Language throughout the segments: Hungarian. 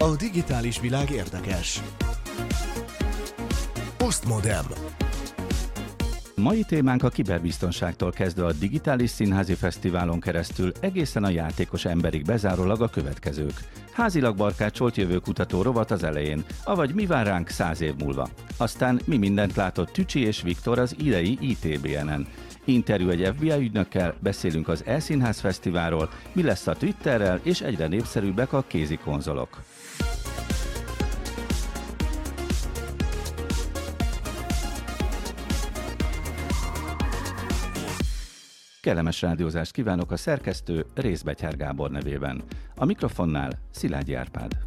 A digitális világ érdekes. Postmodem. Mai témánk a kiberbiztonságtól kezdve a Digitális Színházi Fesztiválon keresztül egészen a játékos emberig bezárólag a következők. Házilag barkácsolt jövőkutató rovat az elején, avagy mi vár ránk száz év múlva. Aztán mi mindent látott Tücsi és Viktor az idei ITBN-en. Interjú egy FBI ügynökkel, beszélünk az Elszínház Fesztiválról, mi lesz a Twitterrel, és egyre népszerűbbek a kézi konzolok. Kellemes rádiózást kívánok a szerkesztő Részbetyár Gábor nevében. A mikrofonnál Szilágyi Árpád.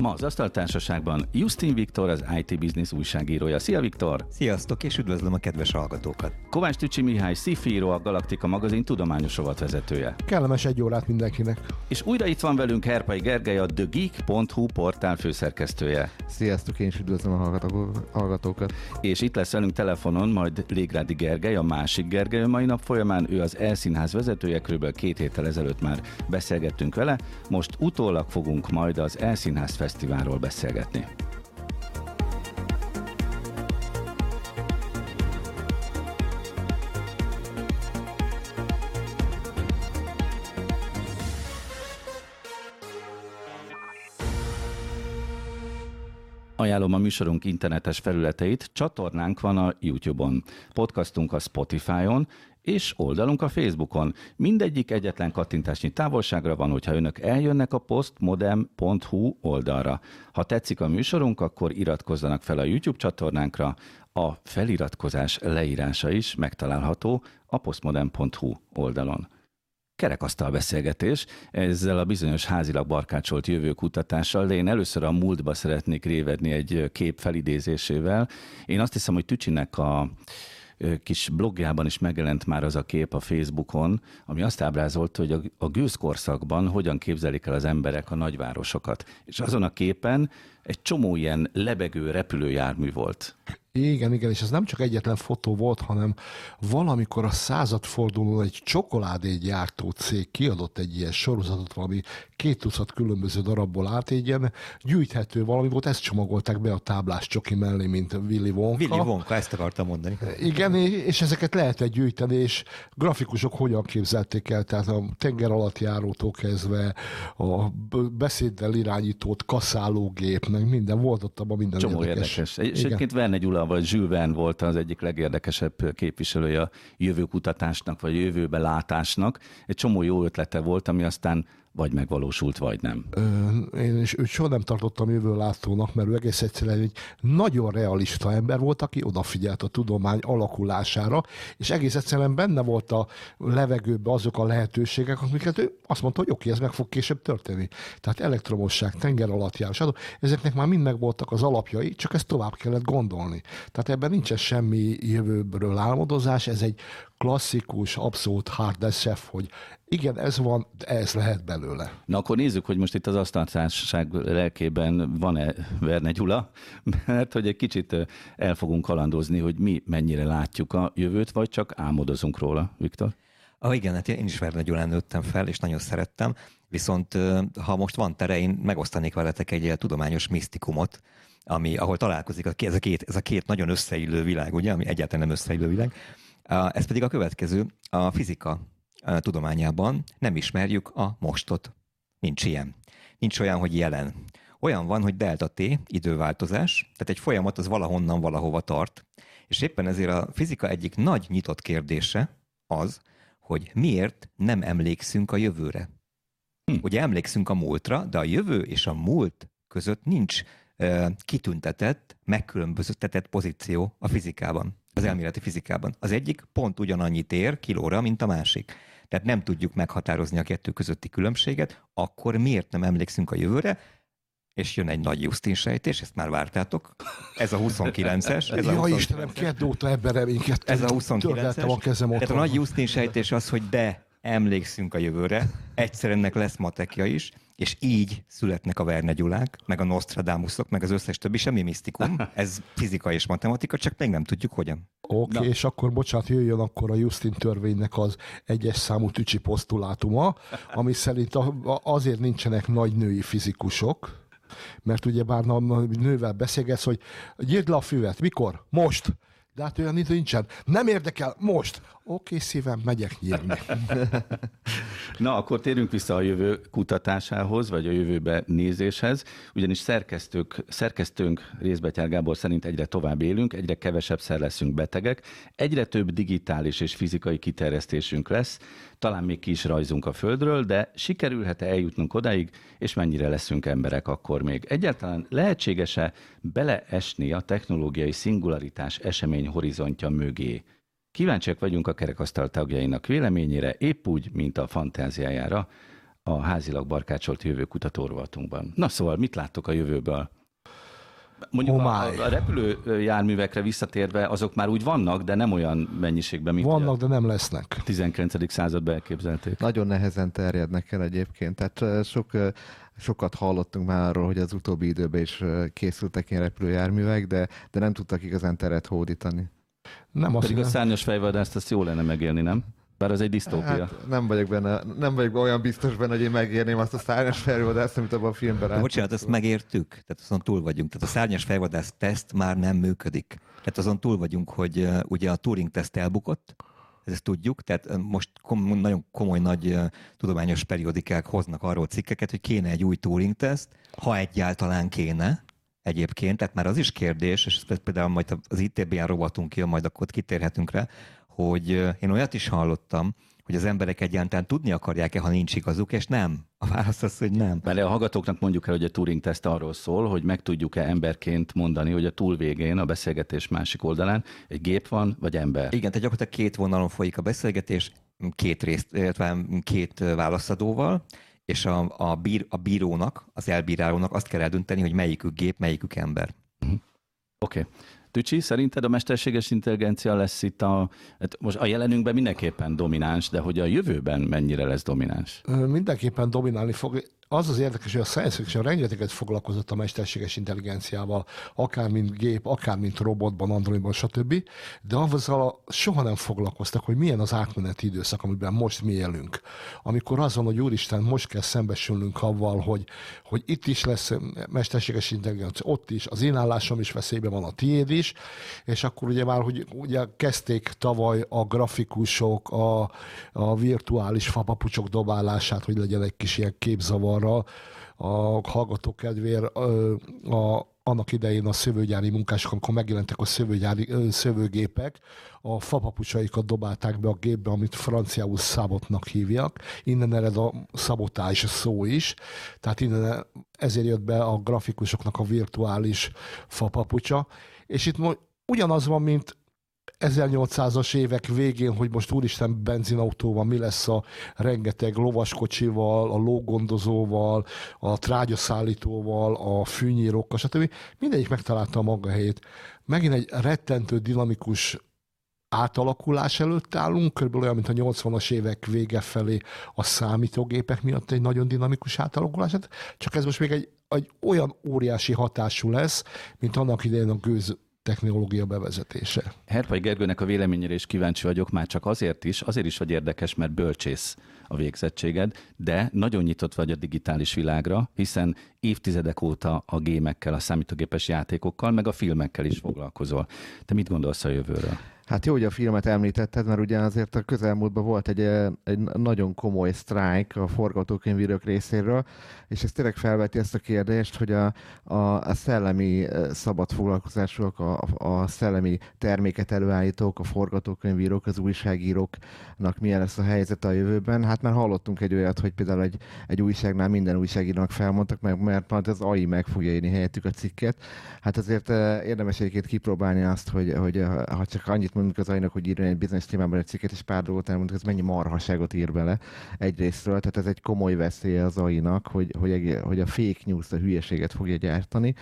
Ma az Asztaltársaságban Justin Viktor, az IT Business újságírója. Szia Viktor! Sziasztok, és üdvözlöm a kedves hallgatókat! Kovács Tücsi Mihály, szifíró, a Galaktika magazin tudományos vezetője. Kellemes egy órát mindenkinek. És újra itt van velünk Herpai Gergely, a TheGeek.hu portál főszerkesztője. Sziasztok, én is üdvözlöm a hallgatókat. És itt lesz velünk telefonon majd Légrádi Gergely, a másik Gergely a mai nap folyamán. Ő az Elszínház vezetője, kb. két héttel ezelőtt már beszélgettünk vele. Most utólag fogunk majd az Elszínház Fesztiválról beszélgetni. Ajánlom a műsorunk internetes felületeit, csatornánk van a YouTube-on, podcastunk a Spotify-on, és oldalunk a Facebookon. Mindegyik egyetlen kattintásnyi távolságra van, hogyha önök eljönnek a postmodem.hu oldalra. Ha tetszik a műsorunk, akkor iratkozzanak fel a YouTube csatornánkra. A feliratkozás leírása is megtalálható a postmodem.hu oldalon kerekasztal beszélgetés ezzel a bizonyos házilag barkácsolt jövőkutatással, de én először a múltba szeretnék révedni egy kép felidézésével. Én azt hiszem, hogy Tücsinek a kis blogjában is megjelent már az a kép a Facebookon, ami azt ábrázolta, hogy a, a gőzkorszakban hogyan képzelik el az emberek a nagyvárosokat. És azon a képen egy csomó ilyen lebegő repülőjármű volt. Igen, igen, és ez nem csak egyetlen fotó volt, hanem valamikor a századfordulón egy gyártó cég kiadott egy ilyen sorozatot, valami két tucat különböző darabból állt, egy ilyen gyűjthető valami volt, ezt csomagolták be a táblás csoki mellé, mint Willy Wonka. Willy Wonka, ezt akartam mondani. Igen, és ezeket lehetett gyűjteni, és grafikusok hogyan képzelték el, tehát a tenger alatt járótól kezdve a beszéddel irányított kaszálógép, meg minden volt ott abban minden Csomó érdekes. érdekes. És egyébként Verne Gyula vagy Jules Verne volt az egyik legérdekesebb képviselője a jövőkutatásnak, vagy jövőbe látásnak. Egy csomó jó ötlete volt, ami aztán vagy megvalósult, vagy nem. Ö, én is őt soha nem tartottam jövőlátónak, mert ő egész egyszerűen egy nagyon realista ember volt, aki odafigyelt a tudomány alakulására, és egész egyszerűen benne volt a levegőben azok a lehetőségek, amiket ő azt mondta, hogy oké, ez meg fog később történni. Tehát elektromosság, tenger alatt járás, ezeknek már mind meg voltak az alapjai, csak ezt tovább kellett gondolni. Tehát ebben nincsen semmi jövőből álmodozás, ez egy klasszikus, abszolút hard SF, hogy igen, ez van, ez lehet belőle. Na akkor nézzük, hogy most itt az asztaltársaság lelkében van-e Verne Gyula, mert hogy egy kicsit el fogunk kalandozni, hogy mi mennyire látjuk a jövőt, vagy csak álmodozunk róla, Viktor? Ah, igen, hát én is Verne Gyulán nőttem fel, és nagyon szerettem, viszont ha most van tere, én megosztanék veletek egy tudományos misztikumot, ami, ahol találkozik a, ez, a két, ez a két nagyon összeillő világ, ugye, ami egyáltalán nem összeillő világ. Ez pedig a következő, a fizika tudományában nem ismerjük a mostot. Nincs ilyen. Nincs olyan, hogy jelen. Olyan van, hogy delta T, időváltozás, tehát egy folyamat az valahonnan valahova tart, és éppen ezért a fizika egyik nagy nyitott kérdése az, hogy miért nem emlékszünk a jövőre. Hm. Ugye emlékszünk a múltra, de a jövő és a múlt között nincs uh, kitüntetett, megkülönböztetett pozíció a fizikában, az elméleti fizikában. Az egyik pont ugyanannyit ér kilóra, mint a másik tehát nem tudjuk meghatározni a kettő közötti különbséget, akkor miért nem emlékszünk a jövőre? És jön egy nagy Justin sejtés, ezt már vártátok. Ez a 29-es. Ez ja, 20... Istenem, két óta ebben reménykedtem. Ez a 29-es. a kezem Tehát a nagy Justin sejtés az, hogy de emlékszünk a jövőre, egyszer ennek lesz matekja is, és így születnek a Verne Gyulák, meg a Nostradamusok, meg az összes többi, semmi misztikum, ez fizika és matematika, csak még nem tudjuk hogyan. Oké, okay, és akkor bocsánat, jöjjön akkor a Justin törvénynek az egyes számú tücsi posztulátuma, ami szerint a, a, azért nincsenek nagy női fizikusok, mert ugye bár nővel beszélgetsz, hogy nyírd le a füvet, mikor? Most! De hát olyan nincsen. Nem érdekel, most. Oké, szívem, megyek nyírni. Na, akkor térjünk vissza a jövő kutatásához, vagy a jövőbe nézéshez, ugyanis szerkesztők, szerkesztőnk Részbetyár Gábor szerint egyre tovább élünk, egyre kevesebbszer leszünk betegek, egyre több digitális és fizikai kiterjesztésünk lesz, talán még ki is rajzunk a Földről, de sikerülhet-e eljutnunk odáig, és mennyire leszünk emberek akkor még? Egyáltalán lehetséges-e beleesni a technológiai szingularitás esemény horizontja mögé? Kíváncsiak vagyunk a kerekasztal tagjainak véleményére, épp úgy, mint a fantáziájára a házilag barkácsolt jövő kutatórovatunkban. Na szóval, mit láttok a jövőből? Mondjuk Oh a, a repülőjárművekre visszatérve, azok már úgy vannak, de nem olyan mennyiségben, mint Vannak, a de nem lesznek. 19. században elképzelték. Nagyon nehezen terjednek el egyébként. Tehát sok, sokat hallottunk már arról, hogy az utóbbi időben is készültek ilyen repülőjárművek, de, de nem tudtak igazán teret hódítani. Nem azt Pedig a mondom, szárnyas fejvadászt azt jó lenne megélni, nem? Bár az egy disztópia. Hát, nem vagyok benne, nem vagyok olyan biztos benne, hogy én megérném azt a szárnyas felvadást, amit abban a filmben De láttam. bocsánat, ezt megértük, tehát azon túl vagyunk. Tehát a szárnyas fejvadász teszt már nem működik. Tehát azon túl vagyunk, hogy uh, ugye a Turing teszt elbukott, ezt tudjuk, tehát most kom- nagyon komoly nagy uh, tudományos periodikák hoznak arról cikkeket, hogy kéne egy új Turing teszt, ha egyáltalán kéne, egyébként, tehát már az is kérdés, és ezt például majd az ITBN rovatunk jön, majd akkor ott kitérhetünk rá, hogy én olyat is hallottam, hogy az emberek egyáltalán tudni akarják-e, ha nincs igazuk, és nem. A válasz az, hogy nem. Mert a hallgatóknak mondjuk el, hogy a Turing teszt arról szól, hogy meg tudjuk-e emberként mondani, hogy a túl végén, a beszélgetés másik oldalán egy gép van, vagy ember. Igen, tehát gyakorlatilag két vonalon folyik a beszélgetés, két részt, illetve két válaszadóval, és a, a, bír, a bírónak, az elbírálónak azt kell eldönteni, hogy melyikük gép, melyikük ember. Oké. Okay. Tücsi, szerinted a mesterséges intelligencia lesz itt a, hát most a jelenünkben mindenképpen domináns, de hogy a jövőben mennyire lesz domináns? Mindenképpen dominálni fog. Az az érdekes, hogy a science fiction rengeteget foglalkozott a mesterséges intelligenciával, akár mint gép, akár mint robotban, androidban, stb. De azzal soha nem foglalkoztak, hogy milyen az átmeneti időszak, amiben most mi élünk. Amikor az van, hogy úristen, most kell szembesülnünk avval, hogy, hogy itt is lesz mesterséges intelligencia, ott is, az én állásom is veszélyben van, a tiéd is, és akkor ugye már, hogy ugye kezdték tavaly a grafikusok, a, a virtuális fapapucsok dobálását, hogy legyen egy kis ilyen képzavarra, a hallgató kedvér, ö, a, annak idején a szövőgyári munkások, amikor megjelentek a szövőgyári szövőgépek, a fapapucsaikat dobálták be a gépbe, amit franciául szabotnak hívják. Innen ered a szabotás szó is. Tehát innen ezért jött be a grafikusoknak a virtuális fapapucsa. És itt mo- ugyanaz van, mint 1800-as évek végén, hogy most úristen benzinautóval mi lesz a rengeteg lovaskocsival, a lógondozóval, a trágyaszállítóval, a fűnyírókkal, stb. Mindegyik megtalálta a maga helyét. Megint egy rettentő dinamikus átalakulás előtt állunk, körülbelül olyan, mint a 80-as évek vége felé a számítógépek miatt egy nagyon dinamikus átalakulás, Hát csak ez most még egy, egy olyan óriási hatású lesz, mint annak idején a gőz technológia bevezetése. Herpai Gergőnek a véleményére is kíváncsi vagyok, már csak azért is, azért is vagy érdekes, mert bölcsész a végzettséged, de nagyon nyitott vagy a digitális világra, hiszen évtizedek óta a gémekkel, a számítógépes játékokkal, meg a filmekkel is foglalkozol. Te mit gondolsz a jövőről? Hát jó, hogy a filmet említetted, mert ugye azért a közelmúltban volt egy, egy nagyon komoly sztrájk a forgatókönyvírók részéről, és ez tényleg felveti ezt a kérdést, hogy a, a, a szellemi eh, szabad foglalkozásúak, a, a szellemi terméket előállítók, a forgatókönyvírók, az újságíróknak milyen lesz a helyzet a jövőben. Hát már hallottunk egy olyat, hogy például egy, egy újságnál minden újságírónak felmondtak, meg, mert majd az AI meg fogja írni helyettük a cikket. Hát azért eh, érdemes egyébként kipróbálni azt, hogy, hogy eh, ha csak annyit mondjuk az AI-nak, hogy írjon egy bizonyos témában egy cikket, és pár dolgot elmondjuk, ez mennyi marhaságot ír bele egyrésztről. Tehát ez egy komoly veszélye az AI-nak, hogy, hogy, hogy a fake news, a hülyeséget fogja gyártani.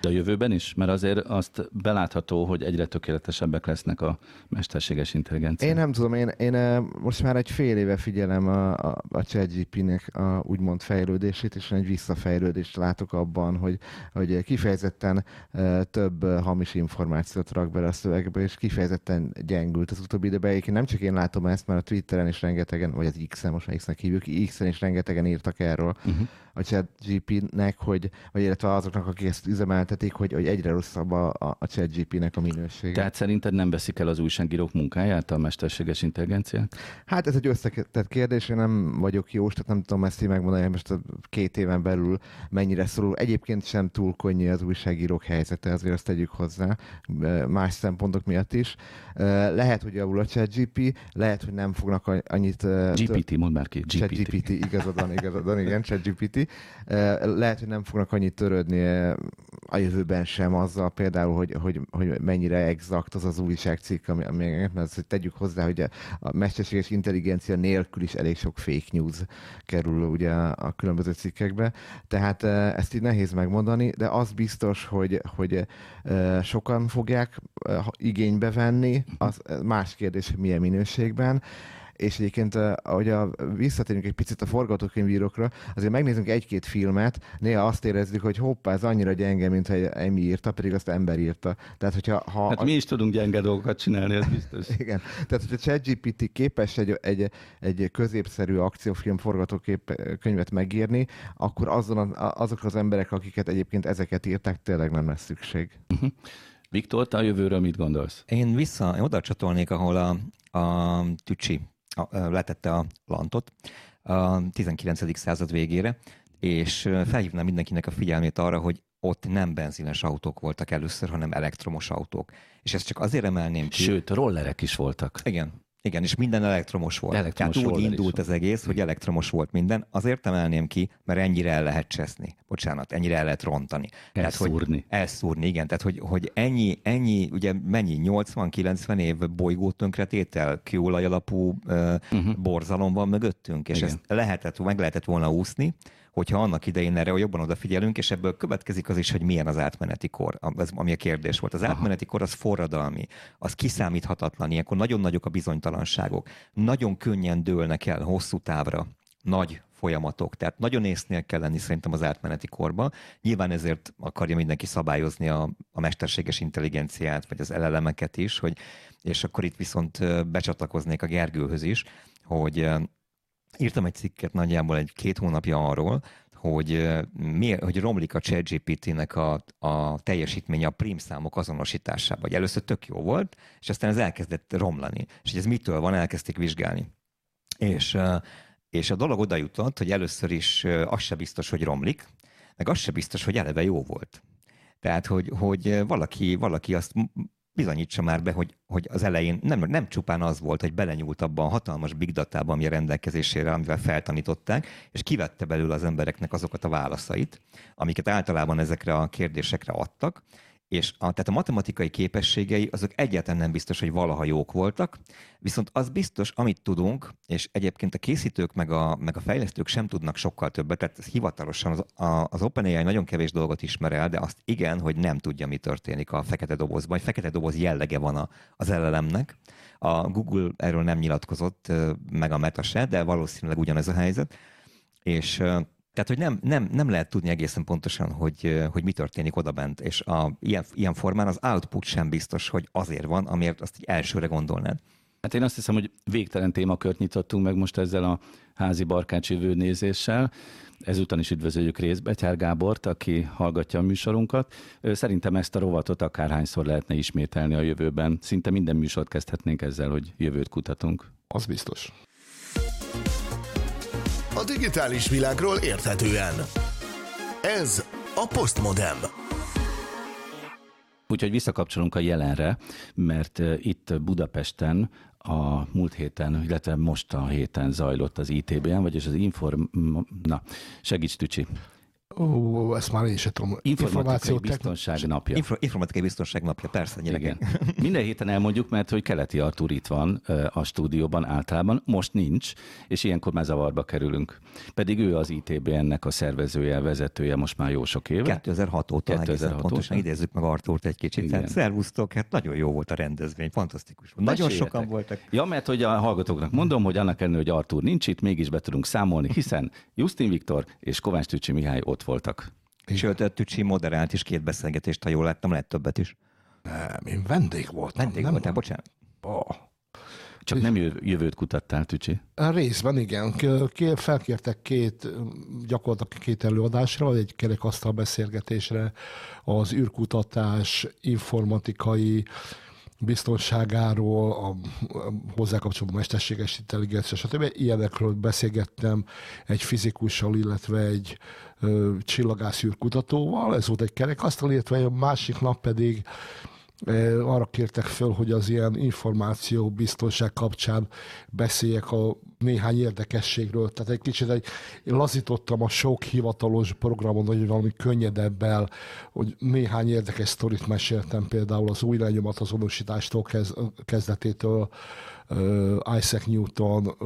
De a jövőben is? Mert azért azt belátható, hogy egyre tökéletesebbek lesznek a mesterséges intelligencia. Én nem tudom, én, én eh, most már egy fél éve figyelem a, a, a ChatGPT-nek a úgymond fejlődését, és egy visszafejlődést látok abban, hogy, hogy kifejezetten uh, több uh, hamis információt rak bele a szövegbe, és kifejezetten gyengült az utóbbi időben. Egyébként nem csak én látom ezt, mert a Twitteren is rengetegen, vagy az X-en, most már X-nek hívjuk, X-en is rengetegen írtak erről. Uh-huh a ChatGPT-nek, hogy, vagy illetve azoknak, akik ezt üzemeltetik, hogy, hogy egyre rosszabb a, a ChatGPT-nek a minősége. Tehát szerinted nem veszik el az újságírók munkáját a mesterséges intelligencia? Hát ez egy összetett kérdés, én nem vagyok jó, tehát nem tudom ezt így megmondani, hogy most a két éven belül mennyire szorul. Egyébként sem túl könnyű az újságírók helyzete, azért azt tegyük hozzá, más szempontok miatt is. Lehet, hogy javul a ChatGPT, lehet, hogy nem fognak annyit... GPT, mondd már ki. GPT. ChatGPT, igazadon, igazadon, igen, ChatGPT. Lehet, hogy nem fognak annyit törődni a jövőben sem azzal például, hogy, hogy, hogy mennyire exakt az az újságcikk, ami, ami mert azt, tegyük hozzá, hogy a mesterséges intelligencia nélkül is elég sok fake news kerül ugye a különböző cikkekbe. Tehát ezt így nehéz megmondani, de az biztos, hogy, hogy sokan fogják igénybe venni, az más kérdés, hogy milyen minőségben, és egyébként, ahogy a, visszatérünk egy picit a forgatókönyvírókra, azért megnézünk egy-két filmet, néha azt érezzük, hogy hoppá, ez annyira gyenge, mint hogy Emi írta, pedig azt ember írta. Tehát, hogyha, ha hát mi is tudunk gyenge dolgokat csinálni, ez biztos. Igen. Tehát, hogyha ChatGPT képes egy, egy, egy középszerű akciófilm forgatókönyvet megírni, akkor azon a, azok az emberek, akiket egyébként ezeket írták, tényleg nem lesz szükség. Uh-huh. Viktor, te a jövőről mit gondolsz? Én vissza, én oda csatolnék, ahol a, a Tücsi letette a lantot a 19. század végére, és felhívnám mindenkinek a figyelmét arra, hogy ott nem benzines autók voltak először, hanem elektromos autók. És ezt csak azért emelném ki. Sőt, rollerek is voltak. Igen. Igen, és minden elektromos volt. Elektromos Tehát úgy indult az egész, hogy elektromos volt minden. Azért emelném ki, mert ennyire el lehet cseszni. Bocsánat, ennyire el lehet rontani. Elszúrni. Tehát, elszúrni, igen. Tehát, hogy, hogy ennyi, ennyi, ugye mennyi, 80-90 év bolygó tönkretétel, kőolaj alapú uh, uh-huh. borzalom van mögöttünk, és igen. ezt lehetett, meg lehetett volna úszni, hogyha annak idején erre jobban odafigyelünk, és ebből következik az is, hogy milyen az átmeneti kor, az, ami a kérdés volt. Az átmeneti kor az forradalmi, az kiszámíthatatlan, ilyenkor nagyon nagyok a bizonytalanságok, nagyon könnyen dőlnek el hosszú távra nagy folyamatok. Tehát nagyon észnél kell lenni szerintem az átmeneti korba. Nyilván ezért akarja mindenki szabályozni a, a mesterséges intelligenciát, vagy az elelemeket is, hogy, és akkor itt viszont becsatlakoznék a Gergőhöz is, hogy írtam egy cikket nagyjából egy két hónapja arról, hogy, mi, hogy romlik a ChatGPT-nek a, a teljesítménye a prim számok azonosításában. Vagy először tök jó volt, és aztán ez elkezdett romlani. És hogy ez mitől van, elkezdték vizsgálni. És, és a dolog oda jutott, hogy először is az se biztos, hogy romlik, meg az se biztos, hogy eleve jó volt. Tehát, hogy, hogy valaki, valaki azt bizonyítsa már be, hogy, hogy az elején nem, nem csupán az volt, hogy belenyúlt abban a hatalmas big datában, ami a rendelkezésére, amivel feltanították, és kivette belőle az embereknek azokat a válaszait, amiket általában ezekre a kérdésekre adtak, és a, tehát a matematikai képességei azok egyáltalán nem biztos, hogy valaha jók voltak, viszont az biztos, amit tudunk, és egyébként a készítők meg a, meg a fejlesztők sem tudnak sokkal többet, tehát hivatalosan az, a, az OpenAI nagyon kevés dolgot ismer el, de azt igen, hogy nem tudja, mi történik a fekete dobozban. Egy fekete doboz jellege van a, az LLM-nek. A Google erről nem nyilatkozott, meg a Meta se, de valószínűleg ugyanez a helyzet. És tehát, hogy nem, nem, nem lehet tudni egészen pontosan, hogy, hogy mi történik odabent, és a, ilyen, ilyen formán az output sem biztos, hogy azért van, amiért azt így elsőre gondolnád. Hát én azt hiszem, hogy végtelen témakört nyitottunk meg most ezzel a házi barkács jövőnézéssel. Ezúton is üdvözöljük Részbetyár Gábort, aki hallgatja a műsorunkat. Szerintem ezt a rovatot akárhányszor lehetne ismételni a jövőben. Szinte minden műsort kezdhetnénk ezzel, hogy jövőt kutatunk. Az biztos a digitális világról érthetően. Ez a Postmodem. Úgyhogy visszakapcsolunk a jelenre, mert itt Budapesten a múlt héten, illetve most a héten zajlott az ITBN, vagyis az Inform... Na, segíts Tücsi. Ó, ezt már én sem tudom. Informatikai biztonság napja. Info, informatikai biztonság napja, persze, gyerekek. Igen. Minden héten elmondjuk, mert hogy Keleti Artúr itt van a stúdióban általában, most nincs, és ilyenkor már zavarba kerülünk. Pedig ő az ITBN-nek a szervezője, vezetője most már jó sok éve. 2006 óta 2006 2006 pontosan óta. idézzük meg Artúrt egy kicsit. Igen. Tehát szervusztok, hát nagyon jó volt a rendezvény, fantasztikus. volt. Nagyon Meséljetek. sokan voltak. Ja, mert hogy a hallgatóknak mondom, hogy annak ellenére, hogy Artúr nincs itt, mégis be tudunk számolni, hiszen Justin Viktor és Kovács Tücsi Mihály ott voltak. Sőt, a Tücsi moderált is két beszélgetést, ha jól láttam, lehet többet is. Nem, én vendég voltam. Vendég nem, voltál, bocsánat. Oh. Csak nem jö- jövőt kutattál, Tücsi. Részben igen. K- Felkértek két, gyakorlatilag két előadásra, egy kerekasztal beszélgetésre az űrkutatás, informatikai biztonságáról, a, a hozzá kapcsolatban mesterséges intelligencia, stb. Ilyenekről beszélgettem egy fizikussal, illetve egy ö, csillagász űrkutatóval. Ez volt egy kerekasztal, illetve a másik nap pedig arra kértek föl, hogy az ilyen információ biztonság kapcsán beszéljek a néhány érdekességről. Tehát egy kicsit egy, én lazítottam a sok hivatalos programon, hogy valami könnyedebbel, hogy néhány érdekes sztorit meséltem, például az új lenyomat azonosítástól kez, kezdetétől Isaac Newton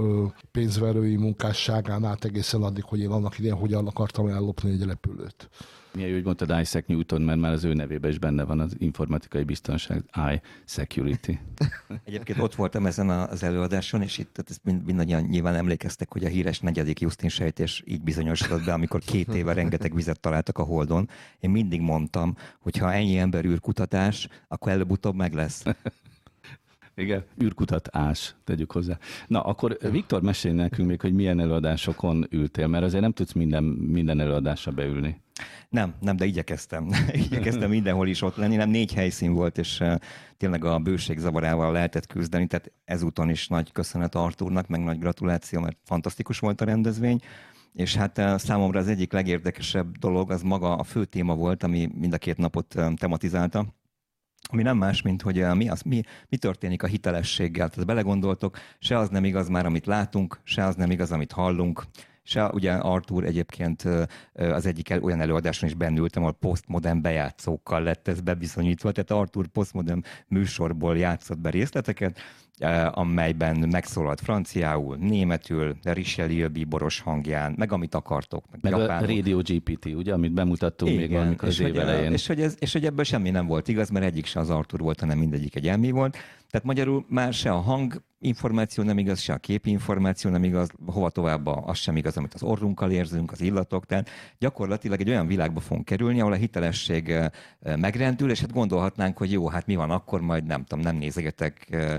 pénzverői munkásságán át egészen addig, hogy én annak idején hogyan akartam ellopni egy repülőt. Milyen jó, hogy mondtad Isaac Newton, mert már az ő nevében is benne van az informatikai biztonság, I security. Egyébként ott voltam ezen az előadáson, és itt tehát ezt mind, mindannyian nyilván emlékeztek, hogy a híres negyedik Justin sejtés így bizonyosodott be, amikor két éve rengeteg vizet találtak a Holdon. Én mindig mondtam, hogy ha ennyi ember űrkutatás, akkor előbb-utóbb meg lesz. Igen, űrkutatás, tegyük hozzá. Na, akkor Viktor, mesélj nekünk még, hogy milyen előadásokon ültél, mert azért nem tudsz minden, minden előadásra beülni. Nem, nem, de igyekeztem. igyekeztem mindenhol is ott lenni. Nem négy helyszín volt, és uh, tényleg a bőség zavarával lehetett küzdeni, tehát ezúton is nagy köszönet Artúrnak, meg nagy gratuláció, mert fantasztikus volt a rendezvény. És hát uh, számomra az egyik legérdekesebb dolog az maga a fő téma volt, ami mind a két napot tematizálta, ami nem más, mint hogy uh, mi, az, mi, mi történik a hitelességgel. Tehát belegondoltok, se az nem igaz már, amit látunk, se az nem igaz, amit hallunk, se ugye Artur egyébként ö, ö, az egyik el, olyan előadáson is bennültem, ahol postmodern bejátszókkal lett ez bebizonyítva, tehát Artur postmodern műsorból játszott be részleteket, amelyben megszólalt franciául, németül, Richelieu bíboros hangján, meg amit akartok, meg, Meg japánul. a Radio GPT, ugye, amit bemutattunk még valamikor az év hogy, elején. és, hogy ez, és hogy ebből semmi nem volt igaz, mert egyik se az Artur volt, hanem mindegyik egy elmi volt. Tehát magyarul már se a hang információ nem igaz, se a képi információ nem igaz, hova tovább az sem igaz, amit az orrunkkal érzünk, az illatok. Tehát gyakorlatilag egy olyan világba fogunk kerülni, ahol a hitelesség eh, eh, megrendül, és hát gondolhatnánk, hogy jó, hát mi van akkor, majd nem tudom, nem nézegetek eh,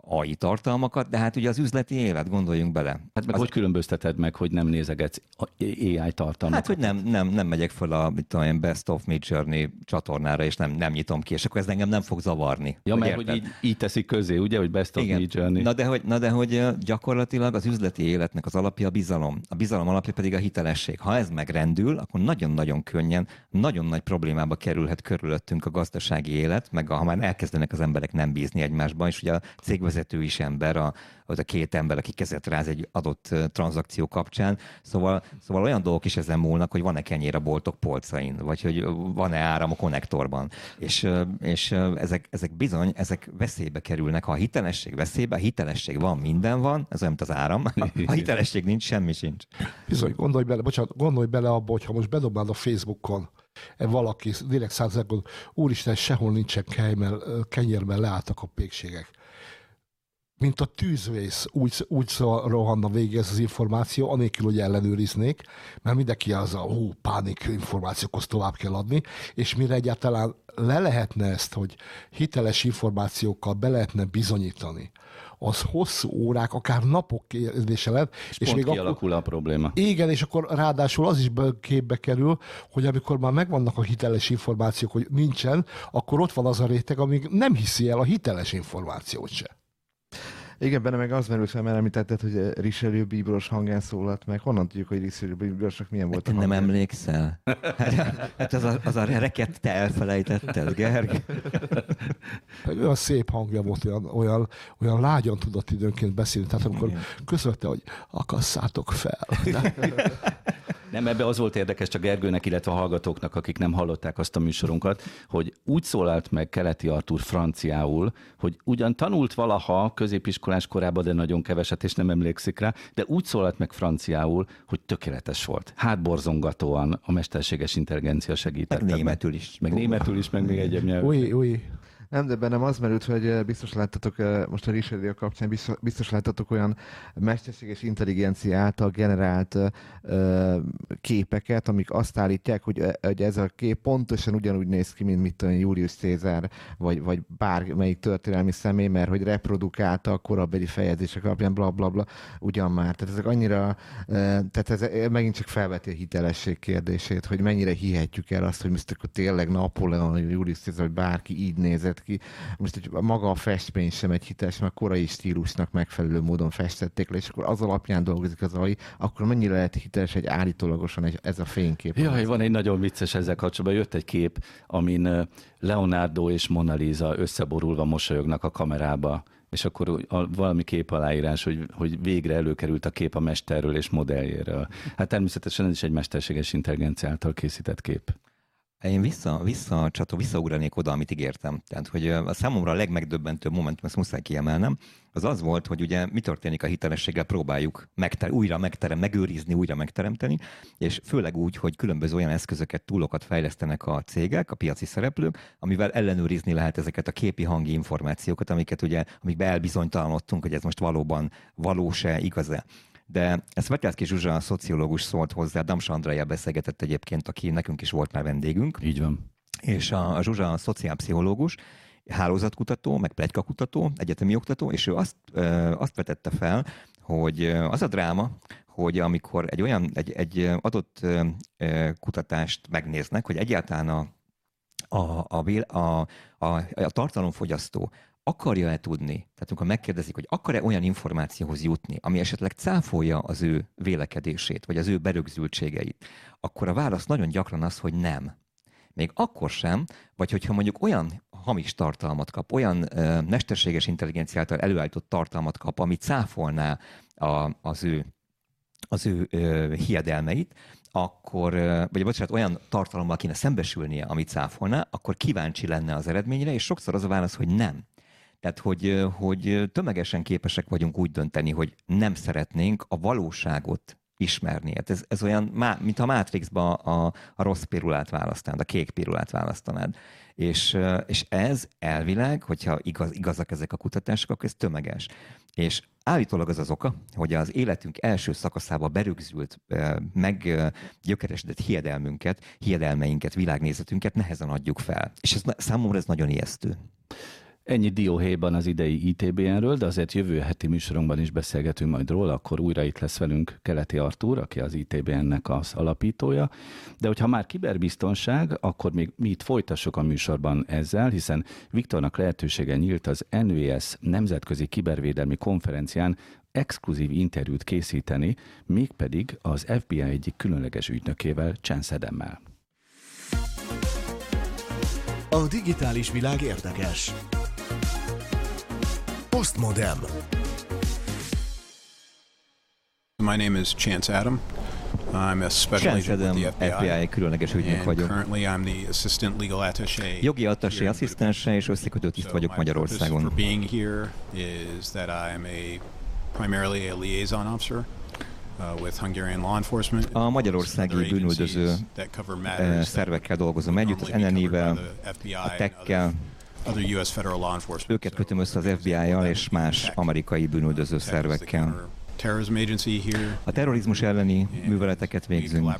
AI tartalmakat, de hát ugye az üzleti élet, gondoljunk bele. Hát meg az, hogy különbözteted meg, hogy nem nézegetsz AI tartalmakat? Hát, hogy nem, nem, nem megyek föl a mit tudom, én, Best of Mid Journey csatornára, és nem, nem nyitom ki, és akkor ez engem nem fog zavarni. Ja, mert érted? hogy így, így teszik közé, ugye, hogy best of Igen. journey. Na de, hogy, na de hogy gyakorlatilag az üzleti életnek az alapja a bizalom. A bizalom alapja pedig a hitelesség. Ha ez megrendül, akkor nagyon-nagyon könnyen, nagyon nagy problémába kerülhet körülöttünk a gazdasági élet, meg a, ha már elkezdenek az emberek nem bízni egymásban, és ugye a cégvezető is ember, a, az a két ember, aki kezet ráz egy adott tranzakció kapcsán. Szóval, szóval olyan dolgok is ezen múlnak, hogy van-e kenyér a boltok polcain, vagy hogy van-e áram a konnektorban. És, és ezek, ezek bizony, ezek veszélybe kerülnek. Ha a hitelesség veszélybe, a hitelesség van, minden van, ez olyan, mint az áram. Ha hitelesség nincs, semmi sincs. Bizony, gondolj bele, bocsánat, gondolj bele abba, hogy ha most bedobnád a Facebookon, e valaki direkt százalékon, úristen, sehol nincsen kejmel, kenyérben leálltak a pékségek. Mint a tűzvész, úgy, úgy rohanna végig ez az információ, anélkül, hogy ellenőriznék, mert mindenki az a hú, pánik információkhoz tovább kell adni, és mire egyáltalán le lehetne ezt, hogy hiteles információkkal be lehetne bizonyítani, az hosszú órák, akár napok kérdése lett, és, és még akkor, kialakul a probléma. igen, és akkor ráadásul az is be- képbe kerül, hogy amikor már megvannak a hiteles információk, hogy nincsen, akkor ott van az a réteg, amíg nem hiszi el a hiteles információt se. Igen, benne meg az merült fel, mert említetted, hogy Richelieu bíboros hangján szólalt meg. Honnan tudjuk, hogy Richelieu bíborosnak milyen volt Te a nem hangja? emlékszel? Hát, hát az, a, az a reket te elfelejtetted, Gerg. Egy Olyan szép hangja volt, olyan, olyan, olyan lágyan tudott időnként beszélni. Tehát amikor közölte, hogy akasszátok fel. Nem, ebbe az volt érdekes csak Gergőnek, illetve a hallgatóknak, akik nem hallották azt a műsorunkat, hogy úgy szólalt meg Keleti Artur franciául, hogy ugyan tanult valaha középiskolás korában, de nagyon keveset, és nem emlékszik rá, de úgy szólalt meg franciául, hogy tökéletes volt. Hátborzongatóan a mesterséges intelligencia segített. Meg németül is. Meg németül is, meg még egyéb nyelv. Új, új. Nem, de bennem az merült, hogy eh, biztos láttatok, eh, most a Richelieu kapcsán biztos, biztos láttatok olyan mesterséges intelligencia által generált uh, képeket, amik azt állítják, hogy, hogy ez a kép pontosan ugyanúgy néz ki, mint mit tudom, Julius Cézár, vagy, vagy bármelyik történelmi személy, mert hogy reprodukálta a korabeli fejezések alapján, bla bla bla, ugyan már. Tehát ezek annyira, tehát ez megint csak felveti a hitelesség kérdését, hogy mennyire hihetjük el azt, hogy most akkor tényleg Napóleon, vagy Julius Cézár, vagy bárki így nézett ki. Most hogy maga a festmény sem egy hiteles, mert korai stílusnak megfelelő módon festették le, és akkor az alapján dolgozik az AI, akkor mennyire lehet hiteles egy állítólagosan egy, ez a fénykép? Jaj, van egy nagyon vicces ezzel kapcsolatban. Jött egy kép, amin Leonardo és Mona Lisa összeborulva mosolyognak a kamerába és akkor valami kép aláírás, hogy, hogy végre előkerült a kép a mesterről és modelljéről. Hát természetesen ez is egy mesterséges intelligencia által készített kép. Én vissza, vissza csató, visszaugranék oda, amit ígértem. Tehát, hogy a számomra a legmegdöbbentőbb momentum, ezt muszáj kiemelnem, az az volt, hogy ugye mi történik a hitelességgel, próbáljuk megter- újra megterem, megőrizni, újra megteremteni, és főleg úgy, hogy különböző olyan eszközöket, túlokat fejlesztenek a cégek, a piaci szereplők, amivel ellenőrizni lehet ezeket a képi hangi információkat, amiket ugye, amikbe elbizonytalanodtunk, hogy ez most valóban valós-e, igaz-e. De ezt Vetelszki Zsuzsa, a szociológus szólt hozzá, Damsa Andrája beszélgetett egyébként, aki nekünk is volt már vendégünk. Így van. És a, a Zsuzsa a szociálpszichológus, hálózatkutató, meg plegykakutató, egyetemi oktató, és ő azt, ö, azt vetette fel, hogy az a dráma, hogy amikor egy olyan, egy, egy adott ö, kutatást megnéznek, hogy egyáltalán a, a, a, a, a, a tartalomfogyasztó akarja-e tudni, tehát amikor megkérdezik, hogy akar-e olyan információhoz jutni, ami esetleg cáfolja az ő vélekedését, vagy az ő berögzültségeit, akkor a válasz nagyon gyakran az, hogy nem. Még akkor sem, vagy hogyha mondjuk olyan hamis tartalmat kap, olyan ö, mesterséges intelligenciáltal előállított tartalmat kap, ami cáfolná a, az ő, az ő ö, hiedelmeit, akkor, vagy bocsánat, olyan tartalommal kéne szembesülnie, amit cáfolná, akkor kíváncsi lenne az eredményre, és sokszor az a válasz, hogy nem. Tehát, hogy, hogy tömegesen képesek vagyunk úgy dönteni, hogy nem szeretnénk a valóságot ismerni. Hát ez, ez olyan, mint a Matrixba a, a rossz pirulát választanád, a kék pirulát választanád. És, és ez elvileg, hogyha igaz, igazak ezek a kutatások, akkor ez tömeges. És állítólag az az oka, hogy az életünk első szakaszába berögzült, meggyökeresedett hiedelmünket, hiedelmeinket, világnézetünket nehezen adjuk fel. És ez számomra ez nagyon ijesztő. Ennyi dióhéjban az idei ITBN-ről, de azért jövő heti műsorunkban is beszélgetünk majd róla, akkor újra itt lesz velünk Keleti Artúr, aki az ITBN-nek az alapítója. De hogyha már kiberbiztonság, akkor még mi itt folytassuk a műsorban ezzel, hiszen Viktornak lehetősége nyílt az NVS Nemzetközi Kibervédelmi Konferencián exkluzív interjút készíteni, mégpedig az FBI egyik különleges ügynökével, Csenszedemmel. A digitális világ érdekes. Postmodem. My name is Chance Adam. I'm a special agent with the FBI. FBI különleges ügynök and vagyok. currently I'm the assistant legal attaché. Jogi attaché asszisztense és összekötő tiszt vagyok Magyarországon. for being here is that I'm a primarily a liaison officer uh, with Hungarian law enforcement. A magyarországi cover eh, matters that szervekkel dolgozom együtt, az NNI-vel, a TEC-kel, őket kötöm össze az FBI-jal és más amerikai the szervekkel. A terrorizmus elleni műveleteket végzünk,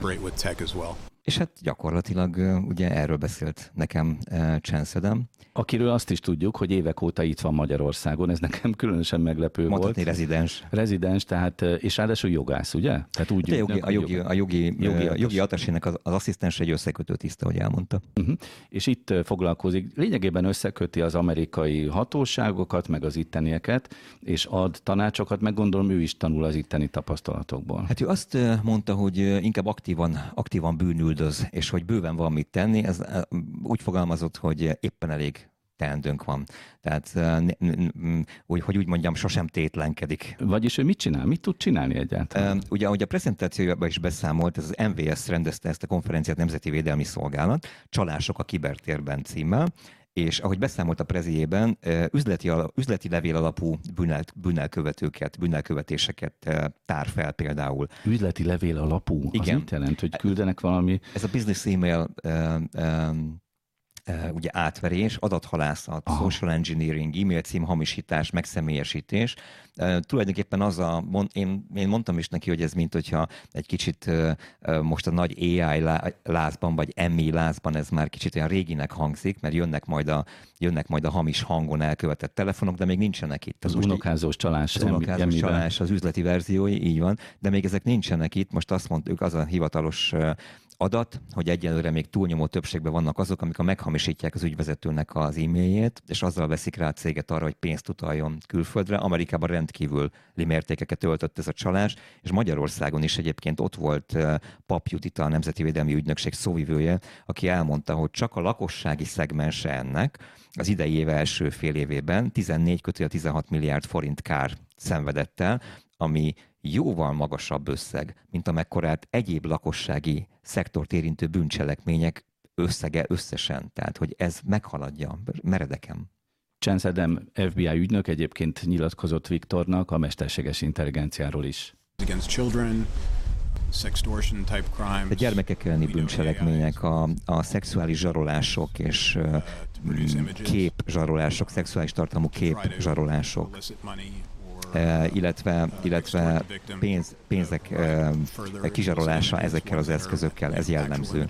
és hát gyakorlatilag ugye erről beszélt nekem Csenszedem. Akiről azt is tudjuk, hogy évek óta itt van Magyarországon, ez nekem különösen meglepő Mondhatni volt. rezidens. Rezidens, tehát, és ráadásul jogász, ugye? Tehát úgy Hát a jogi, a jogi, a jogi, Jogi atas. jogi atasének az, az asszisztens egy összekötő tiszta, ahogy elmondta. Uh-huh. És itt foglalkozik, lényegében összeköti az amerikai hatóságokat, meg az ittenieket, és ad tanácsokat, meg gondolom ő is tanul az itteni tapasztalatokból. Hát ő azt mondta, hogy inkább aktívan, aktívan bűnüldöz, és hogy bőven van mit tenni. Ez ö, úgy fogalmazott, hogy éppen elég teendőnk van. Tehát, úgy, hogy úgy mondjam, sosem tétlenkedik. Vagyis ő mit csinál? Mit tud csinálni egyáltalán? Ugye, ahogy a prezentációjában is beszámolt, ez az MVS rendezte ezt a konferenciát Nemzeti Védelmi Szolgálat, Csalások a kibertérben címmel, és ahogy beszámolt a preziében, üzleti, üzleti levél alapú bűnel, bűnelkövetőket, bűnelkövetéseket tár fel például. Üzleti levél alapú? Igen. Az mit jelent, hogy küldenek valami? Ez a business email ugye átverés, adathalászat, Aha. social engineering, e-mail cím hamisítás, megszemélyesítés. Tulajdonképpen az a, én, én mondtam is neki, hogy ez mint hogyha egy kicsit most a nagy AI lázban, vagy MI lázban ez már kicsit olyan réginek hangzik, mert jönnek majd a, jönnek majd a hamis hangon elkövetett telefonok, de még nincsenek itt. Az, az unokázós csalás. Az unokázós csalás, az üzleti verziói, így van, de még ezek nincsenek itt. Most azt mondjuk, az a hivatalos adat, hogy egyelőre még túlnyomó többségben vannak azok, amik a meghamisítják az ügyvezetőnek az e-mailjét, és azzal veszik rá a céget arra, hogy pénzt utaljon külföldre. Amerikában rendkívül limértékeket öltött ez a csalás, és Magyarországon is egyébként ott volt eh, Pap Judita, a Nemzeti Védelmi Ügynökség szóvivője, aki elmondta, hogy csak a lakossági szegmense ennek az idei éve első fél évében 14 kötője 16 milliárd forint kár szenvedett el, ami jóval magasabb összeg, mint amekkorát egyéb lakossági szektort érintő bűncselekmények összege összesen. Tehát, hogy ez meghaladja, meredekem. Chance Adam FBI ügynök egyébként nyilatkozott Viktornak a mesterséges intelligenciáról is. A gyermekek elleni bűncselekmények, a, a szexuális zsarolások és uh, képzsarolások, szexuális tartalmú képzsarolások, Eh, illetve, illetve pénz, pénzek eh, kizsarolása ezekkel az eszközökkel, ez jellemző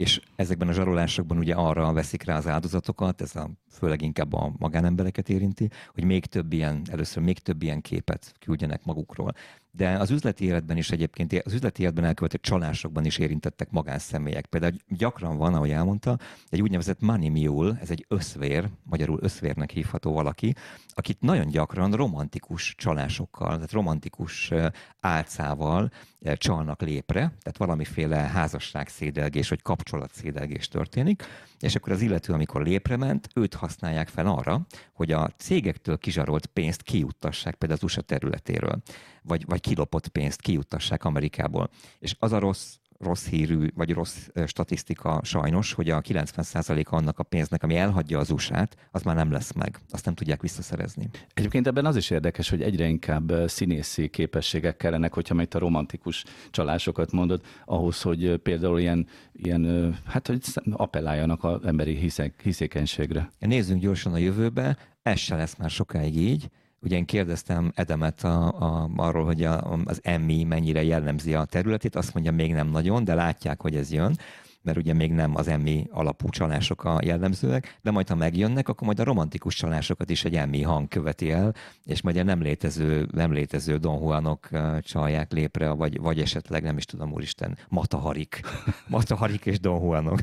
és ezekben a zsarolásokban ugye arra veszik rá az áldozatokat, ez a, főleg inkább a magánembereket érinti, hogy még több ilyen, először még több ilyen képet küldjenek magukról. De az üzleti életben is egyébként, az üzleti életben elkövetett csalásokban is érintettek magánszemélyek. Például gyakran van, ahogy elmondta, egy úgynevezett money mule, ez egy összvér, magyarul összvérnek hívható valaki, akit nagyon gyakran romantikus csalásokkal, tehát romantikus álcával csalnak lépre, tehát valamiféle házasságszédelgés vagy kapcsolatszédelgés történik, és akkor az illető, amikor lépre ment, őt használják fel arra, hogy a cégektől kizsarolt pénzt kiuttassák például az USA területéről, vagy, vagy kilopott pénzt kiuttassák Amerikából. És az a rossz rossz hírű, vagy rossz statisztika sajnos, hogy a 90%-a annak a pénznek, ami elhagyja az usa az már nem lesz meg. Azt nem tudják visszaszerezni. Egyébként ebben az is érdekes, hogy egyre inkább színészi képességek kellenek, hogyha majd a romantikus csalásokat mondod, ahhoz, hogy például ilyen, ilyen hát, hogy appelláljanak az emberi hiszek, hiszékenységre. Nézzünk gyorsan a jövőbe, ez se lesz már sokáig így, Ugye én kérdeztem Edemet a, a, arról, hogy a, az emmi mennyire jellemzi a területét, azt mondja, még nem nagyon, de látják, hogy ez jön mert ugye még nem az emmi alapú csalások a jellemzőek, de majd ha megjönnek, akkor majd a romantikus csalásokat is egy emmi hang követi el, és majd a nem létező, nem létező Don Juanok csalják lépre, vagy, vagy esetleg nem is tudom, úristen, Mataharik. Mataharik és Don Juanok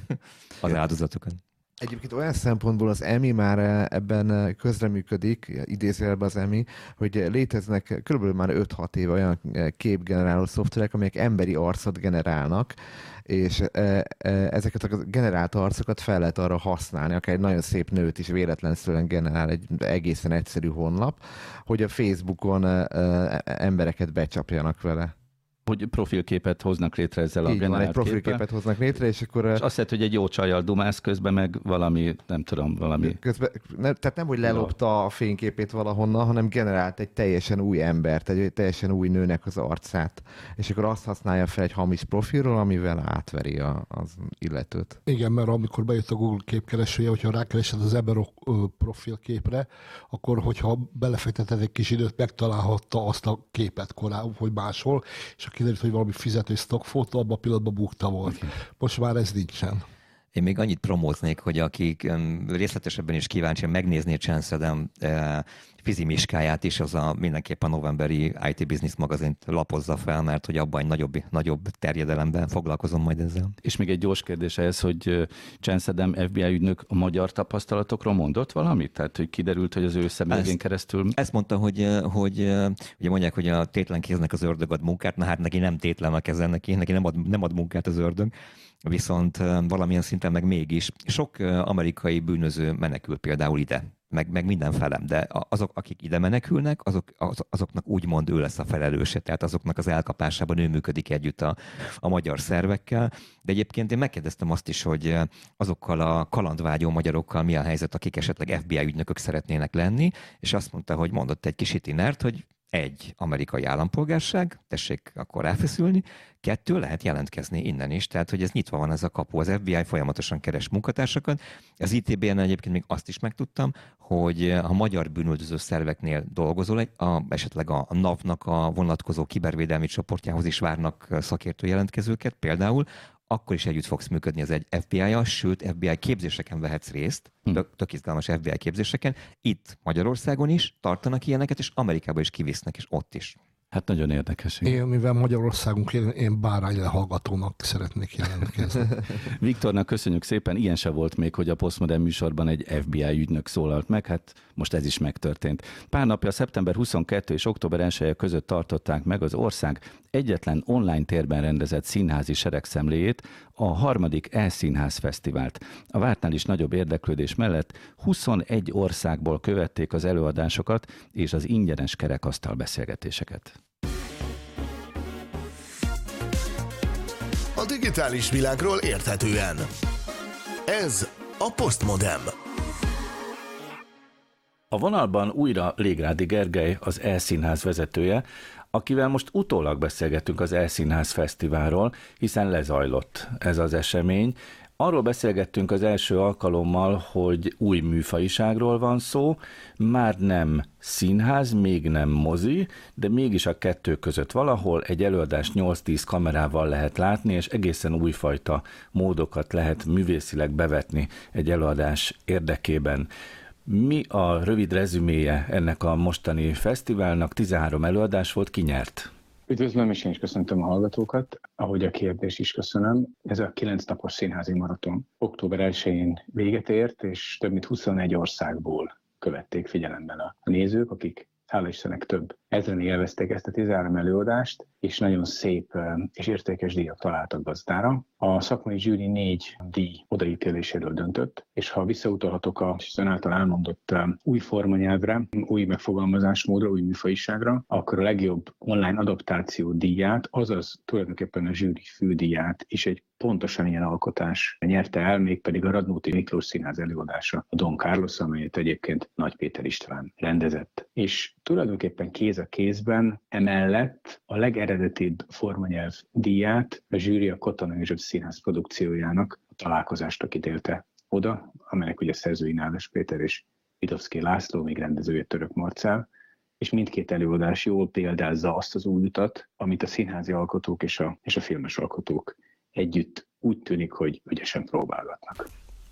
az áldozatokat. Egyébként olyan szempontból az EMI már eh, ebben eh, közreműködik, idézőjelben az EMI, hogy léteznek körülbelül már 5-6 éve olyan eh, képgeneráló szoftverek, amelyek emberi arcot generálnak, és ezeket a generált arcokat fel lehet arra használni, akár egy nagyon szép nőt is véletlenül generál egy egészen egyszerű honlap, hogy a Facebookon embereket becsapjanak vele hogy profilképet hoznak létre ezzel Így a generált van, egy profilképet képe. hoznak létre, és akkor... És azt lehet, hogy egy jó csajjal dumász közben, meg valami, nem tudom, valami... Közben, ne, tehát nem, hogy lelopta a fényképét valahonnan, hanem generált egy teljesen új embert, egy teljesen új nőnek az arcát, és akkor azt használja fel egy hamis profilról, amivel átveri a, az illetőt. Igen, mert amikor bejött a Google képkeresője, hogyha rákeresed az ember profilképre, akkor hogyha belefekteted egy kis időt, megtalálhatta azt a képet korábban, hogy máshol, és a kiderült, hogy valami fizető stockfotó, abban a pillanatban bukta volt. Most már ez nincsen. Én még annyit promóznék, hogy akik részletesebben is kíváncsi megnézni a Chance Adam fizimiskáját is, az a mindenképpen a novemberi IT Business magazint lapozza fel, mert hogy abban egy nagyobb, nagyobb terjedelemben foglalkozom majd ezzel. És még egy gyors kérdés ez, hogy Adam FBI ügynök a magyar tapasztalatokról mondott valamit? Tehát, hogy kiderült, hogy az ő személyén keresztül... Ezt mondta, hogy, hogy ugye mondják, hogy a tétlen kéznek az ördög ad munkát, na hát neki nem tétlen a keze, neki, neki nem ad, nem ad munkát az ördög, viszont valamilyen szinten meg mégis. Sok amerikai bűnöző menekül például ide, meg, meg minden felem, de azok, akik ide menekülnek, azok, az, azoknak úgymond ő lesz a felelőse, tehát azoknak az elkapásában ő működik együtt a, a magyar szervekkel. De egyébként én megkérdeztem azt is, hogy azokkal a kalandvágyó magyarokkal mi a helyzet, akik esetleg FBI ügynökök szeretnének lenni, és azt mondta, hogy mondott egy kis itinert, hogy egy, amerikai állampolgárság, tessék akkor elfeszülni, kettő, lehet jelentkezni innen is, tehát hogy ez nyitva van ez a kapu. Az FBI folyamatosan keres munkatársakat. Az ITB-en egyébként még azt is megtudtam, hogy a magyar bűnöldöző szerveknél dolgozol, a, esetleg a NAV-nak a vonatkozó kibervédelmi csoportjához is várnak szakértő jelentkezőket, például, akkor is együtt fogsz működni az egy FBI-jal, sőt FBI képzéseken vehetsz részt, hm. tök, tök izgalmas FBI képzéseken. Itt Magyarországon is tartanak ilyeneket, és Amerikában is kivisznek, és ott is. Hát nagyon érdekes. Én, mivel Magyarországunk, én, én bárány lehallgatónak szeretnék jelentkezni. Viktornak köszönjük szépen, ilyen se volt még, hogy a Postmodern műsorban egy FBI ügynök szólalt meg, hát most ez is megtörtént. Pár napja szeptember 22 és október 1 -e között tartották meg az ország egyetlen online térben rendezett színházi seregszemléjét, a harmadik E-színház fesztivált. A vártnál is nagyobb érdeklődés mellett 21 országból követték az előadásokat és az ingyenes kerekasztal beszélgetéseket. Digitális világról érthetően. Ez a Postmodem. A vonalban újra Légrádi Gergely, az E-színház vezetője, akivel most utólag beszélgetünk az Elszínház Fesztiválról, hiszen lezajlott ez az esemény. Arról beszélgettünk az első alkalommal, hogy új műfajiságról van szó, már nem színház, még nem mozi, de mégis a kettő között valahol egy előadást 8-10 kamerával lehet látni, és egészen újfajta módokat lehet művészileg bevetni egy előadás érdekében. Mi a rövid rezüméje ennek a mostani fesztiválnak? 13 előadás volt, ki nyert? Üdvözlöm, és én is köszöntöm a hallgatókat. Ahogy a kérdés is köszönöm, ez a 9 napos színházi maraton október 1-én véget ért, és több mint 21 országból követték figyelemben a nézők, akik hála Istennek több ezren élvezték ezt a 13 előadást, és nagyon szép és értékes díjak találtak gazdára. A szakmai zsűri négy díj odaítéléséről döntött, és ha visszautalhatok a ön által elmondott új formanyelvre, új megfogalmazásmódra, új műfajiságra, akkor a legjobb online adaptáció díját, azaz tulajdonképpen a zsűri fődíját is egy pontosan ilyen alkotás nyerte el, mégpedig a Radnóti Miklós Színház előadása, a Don Carlos, amelyet egyébként Nagy Péter István rendezett. És tulajdonképpen kéz a kézben emellett a legeredetibb formanyelv díját a zsűri a Katona József Színház produkciójának a találkozást kitélte oda, amelynek ugye szerzői Nádas Péter és Vidovszki László, még rendezője Török Marcel, és mindkét előadás jól példázza azt az új utat, amit a színházi alkotók és a, és a filmes alkotók együtt úgy tűnik, hogy ügyesen próbálgatnak.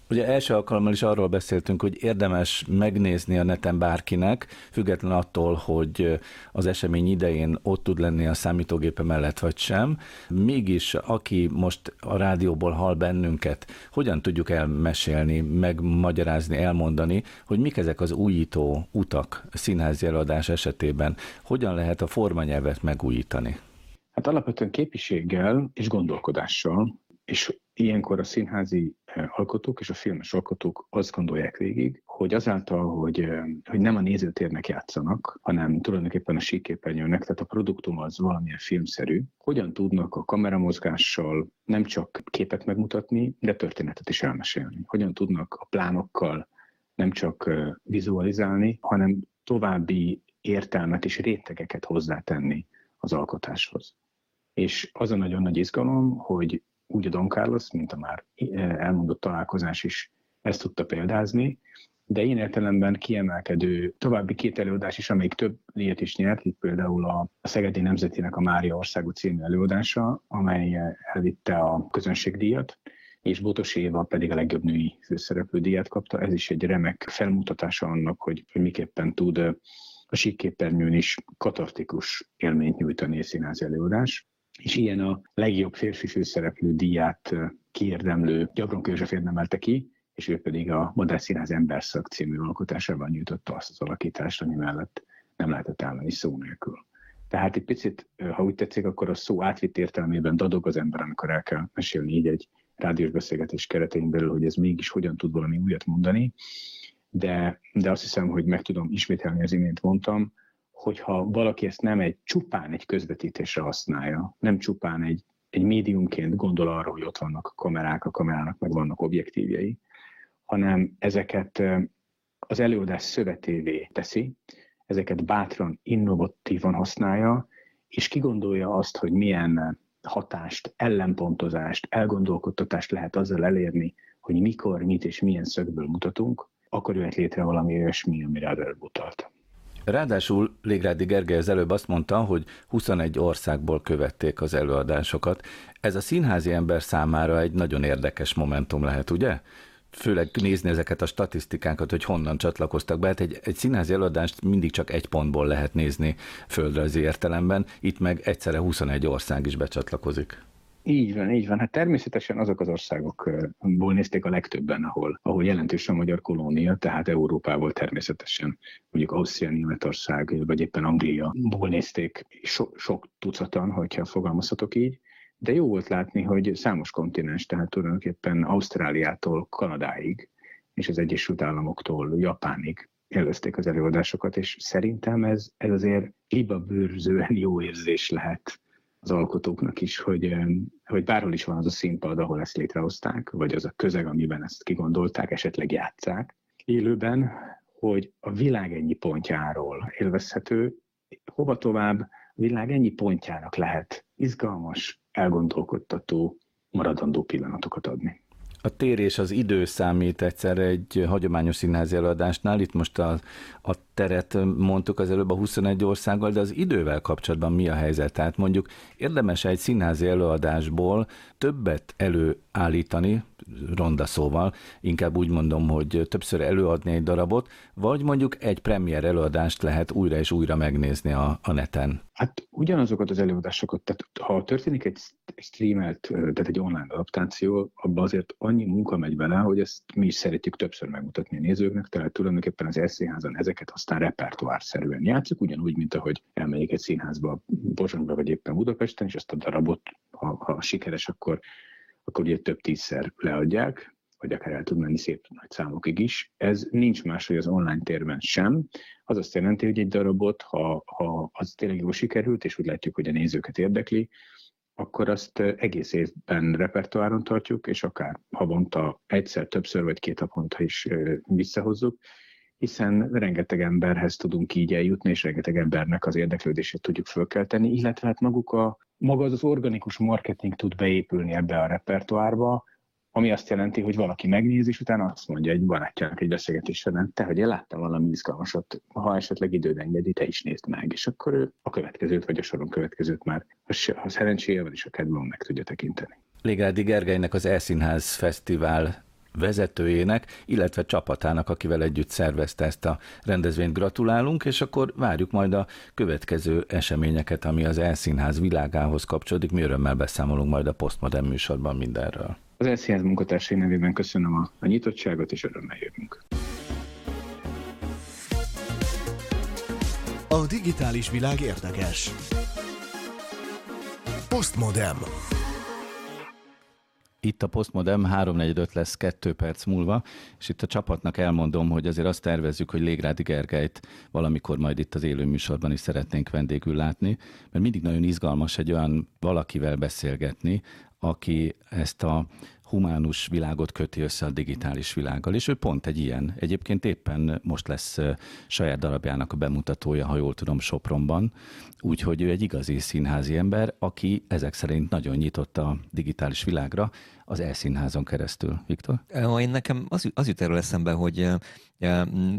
Ugye első alkalommal is arról beszéltünk, hogy érdemes megnézni a neten bárkinek, független attól, hogy az esemény idején ott tud lenni a számítógépe mellett vagy sem. Mégis, aki most a rádióból hall bennünket, hogyan tudjuk elmesélni, megmagyarázni, elmondani, hogy mik ezek az újító utak színházi előadás esetében, hogyan lehet a formanyelvet megújítani? Hát alapvetően képiséggel és gondolkodással, és ilyenkor a színházi eh, alkotók és a filmes alkotók azt gondolják végig, hogy azáltal, hogy, eh, hogy nem a nézőtérnek játszanak, hanem tulajdonképpen a síképernyőnek, tehát a produktum az valamilyen filmszerű, hogyan tudnak a kameramozgással nem csak képet megmutatni, de történetet is elmesélni. Hogyan tudnak a plánokkal nem csak eh, vizualizálni, hanem további értelmet és rétegeket hozzátenni az alkotáshoz. És az a nagyon nagy izgalom, hogy úgy a Don Carlos, mint a már elmondott találkozás is ezt tudta példázni, de én értelemben kiemelkedő további két előadás is, amelyik több díjat is nyert, itt például a Szegedi Nemzetinek a Mária Országú című előadása, amely elvitte a közönségdíjat, és Botos Éva pedig a legjobb női főszereplő díjat kapta. Ez is egy remek felmutatása annak, hogy, hogy miképpen tud a síkképernyőn is katartikus élményt nyújtani a színházi előadás és ilyen a legjobb férfi főszereplő díját kiérdemlő Gyabron József érdemelte ki, és ő pedig a Modern Színház Emberszak című alkotásában nyújtotta azt az alakítást, ami mellett nem lehetett elmenni szó nélkül. Tehát egy picit, ha úgy tetszik, akkor a szó átvitt értelmében dadog az ember, amikor el kell mesélni így egy, rádiós beszélgetés keretein belül, hogy ez mégis hogyan tud valami újat mondani, de, de azt hiszem, hogy meg tudom ismételni, az imént mondtam, hogyha valaki ezt nem egy csupán egy közvetítésre használja, nem csupán egy, egy médiumként gondol arra, hogy ott vannak a kamerák, a kamerának meg vannak objektívjai, hanem ezeket az előadás szövetévé teszi, ezeket bátran, innovatívan használja, és kigondolja azt, hogy milyen hatást, ellenpontozást, elgondolkodtatást lehet azzal elérni, hogy mikor, mit és milyen szögből mutatunk, akkor jöhet létre valami olyasmi, amire előbb utalt. Ráadásul Légrádi Gergely az előbb azt mondta, hogy 21 országból követték az előadásokat. Ez a színházi ember számára egy nagyon érdekes momentum lehet, ugye? főleg nézni ezeket a statisztikákat, hogy honnan csatlakoztak be. Hát egy, egy színházi előadást mindig csak egy pontból lehet nézni földrajzi értelemben, itt meg egyszerre 21 ország is becsatlakozik. Így van, így van. Hát természetesen azok az országokból nézték a legtöbben, ahol, ahol jelentős a magyar kolónia, tehát Európából természetesen, mondjuk Ausztria, Németország, vagy éppen Anglia-ból nézték so, sok tucatan, hogyha fogalmazhatok így. De jó volt látni, hogy számos kontinens, tehát tulajdonképpen Ausztráliától Kanadáig, és az Egyesült Államoktól Japánig előzték az előadásokat, és szerintem ez, ez azért bőrzően jó érzés lehet az alkotóknak is, hogy, hogy bárhol is van az a színpad, ahol ezt létrehozták, vagy az a közeg, amiben ezt kigondolták, esetleg játszák élőben, hogy a világ ennyi pontjáról élvezhető, hova tovább, a világ ennyi pontjának lehet izgalmas, elgondolkodtató, maradandó pillanatokat adni. A tér és az idő számít egyszer egy hagyományos színházi előadásnál. Itt most a, a teret mondtuk az előbb a 21 országgal, de az idővel kapcsolatban mi a helyzet? Tehát mondjuk érdemes egy színházi előadásból többet előállítani, ronda szóval, inkább úgy mondom, hogy többször előadni egy darabot, vagy mondjuk egy premier előadást lehet újra és újra megnézni a, a neten? Hát ugyanazokat az előadásokat, tehát ha történik egy streamelt, tehát egy online adaptáció, abban azért annyi munka megy bele, hogy ezt mi is szeretjük többször megmutatni a nézőknek, tehát tulajdonképpen az eszéházan ezeket aztán repertoárszerűen játszuk, ugyanúgy, mint ahogy elmegyek egy színházba Bozsonyba vagy éppen Budapesten, és ezt a darabot, ha, ha sikeres, akkor akkor ugye több tízszer leadják, vagy akár el tud menni szép nagy számokig is. Ez nincs más, hogy az online térben sem. Az azt jelenti, hogy egy darabot, ha, ha az tényleg jól sikerült, és úgy látjuk, hogy a nézőket érdekli, akkor azt egész évben repertoáron tartjuk, és akár havonta egyszer, többször vagy két havonta is visszahozzuk, hiszen rengeteg emberhez tudunk így eljutni, és rengeteg embernek az érdeklődését tudjuk fölkelteni, illetve hát maguk a, maga az, az organikus marketing tud beépülni ebbe a repertoárba, ami azt jelenti, hogy valaki megnézi, és utána azt mondja egy barátjának egy beszélgetés során, te, hogy láttam valami izgalmasat, ha esetleg időd engedi, te is nézd meg, és akkor ő a következőt, vagy a soron következőt már, ha szerencséje van, és a kedvem meg tudja tekinteni. Légádi Gergelynek az Elszínház Fesztivál vezetőjének, illetve csapatának, akivel együtt szervezte ezt a rendezvényt gratulálunk, és akkor várjuk majd a következő eseményeket, ami az Elszínház világához kapcsolódik. Mi örömmel beszámolunk majd a Postmodern műsorban mindenről. Az Elszínház munkatársai nevében köszönöm a, a nyitottságot, és örömmel jövünk. A digitális világ érdekes. Postmodern. Itt a Postmodem 345 lesz 2 perc múlva, és itt a csapatnak elmondom, hogy azért azt tervezzük, hogy Légrádi Gergelyt valamikor majd itt az élő műsorban is szeretnénk vendégül látni, mert mindig nagyon izgalmas egy olyan valakivel beszélgetni, aki ezt a humánus világot köti össze a digitális világgal, és ő pont egy ilyen. Egyébként éppen most lesz saját darabjának a bemutatója, ha jól tudom, Sopronban, úgyhogy ő egy igazi színházi ember, aki ezek szerint nagyon nyitott a digitális világra, az elszínházon keresztül. Viktor? Én nekem az, az jut erről eszembe, hogy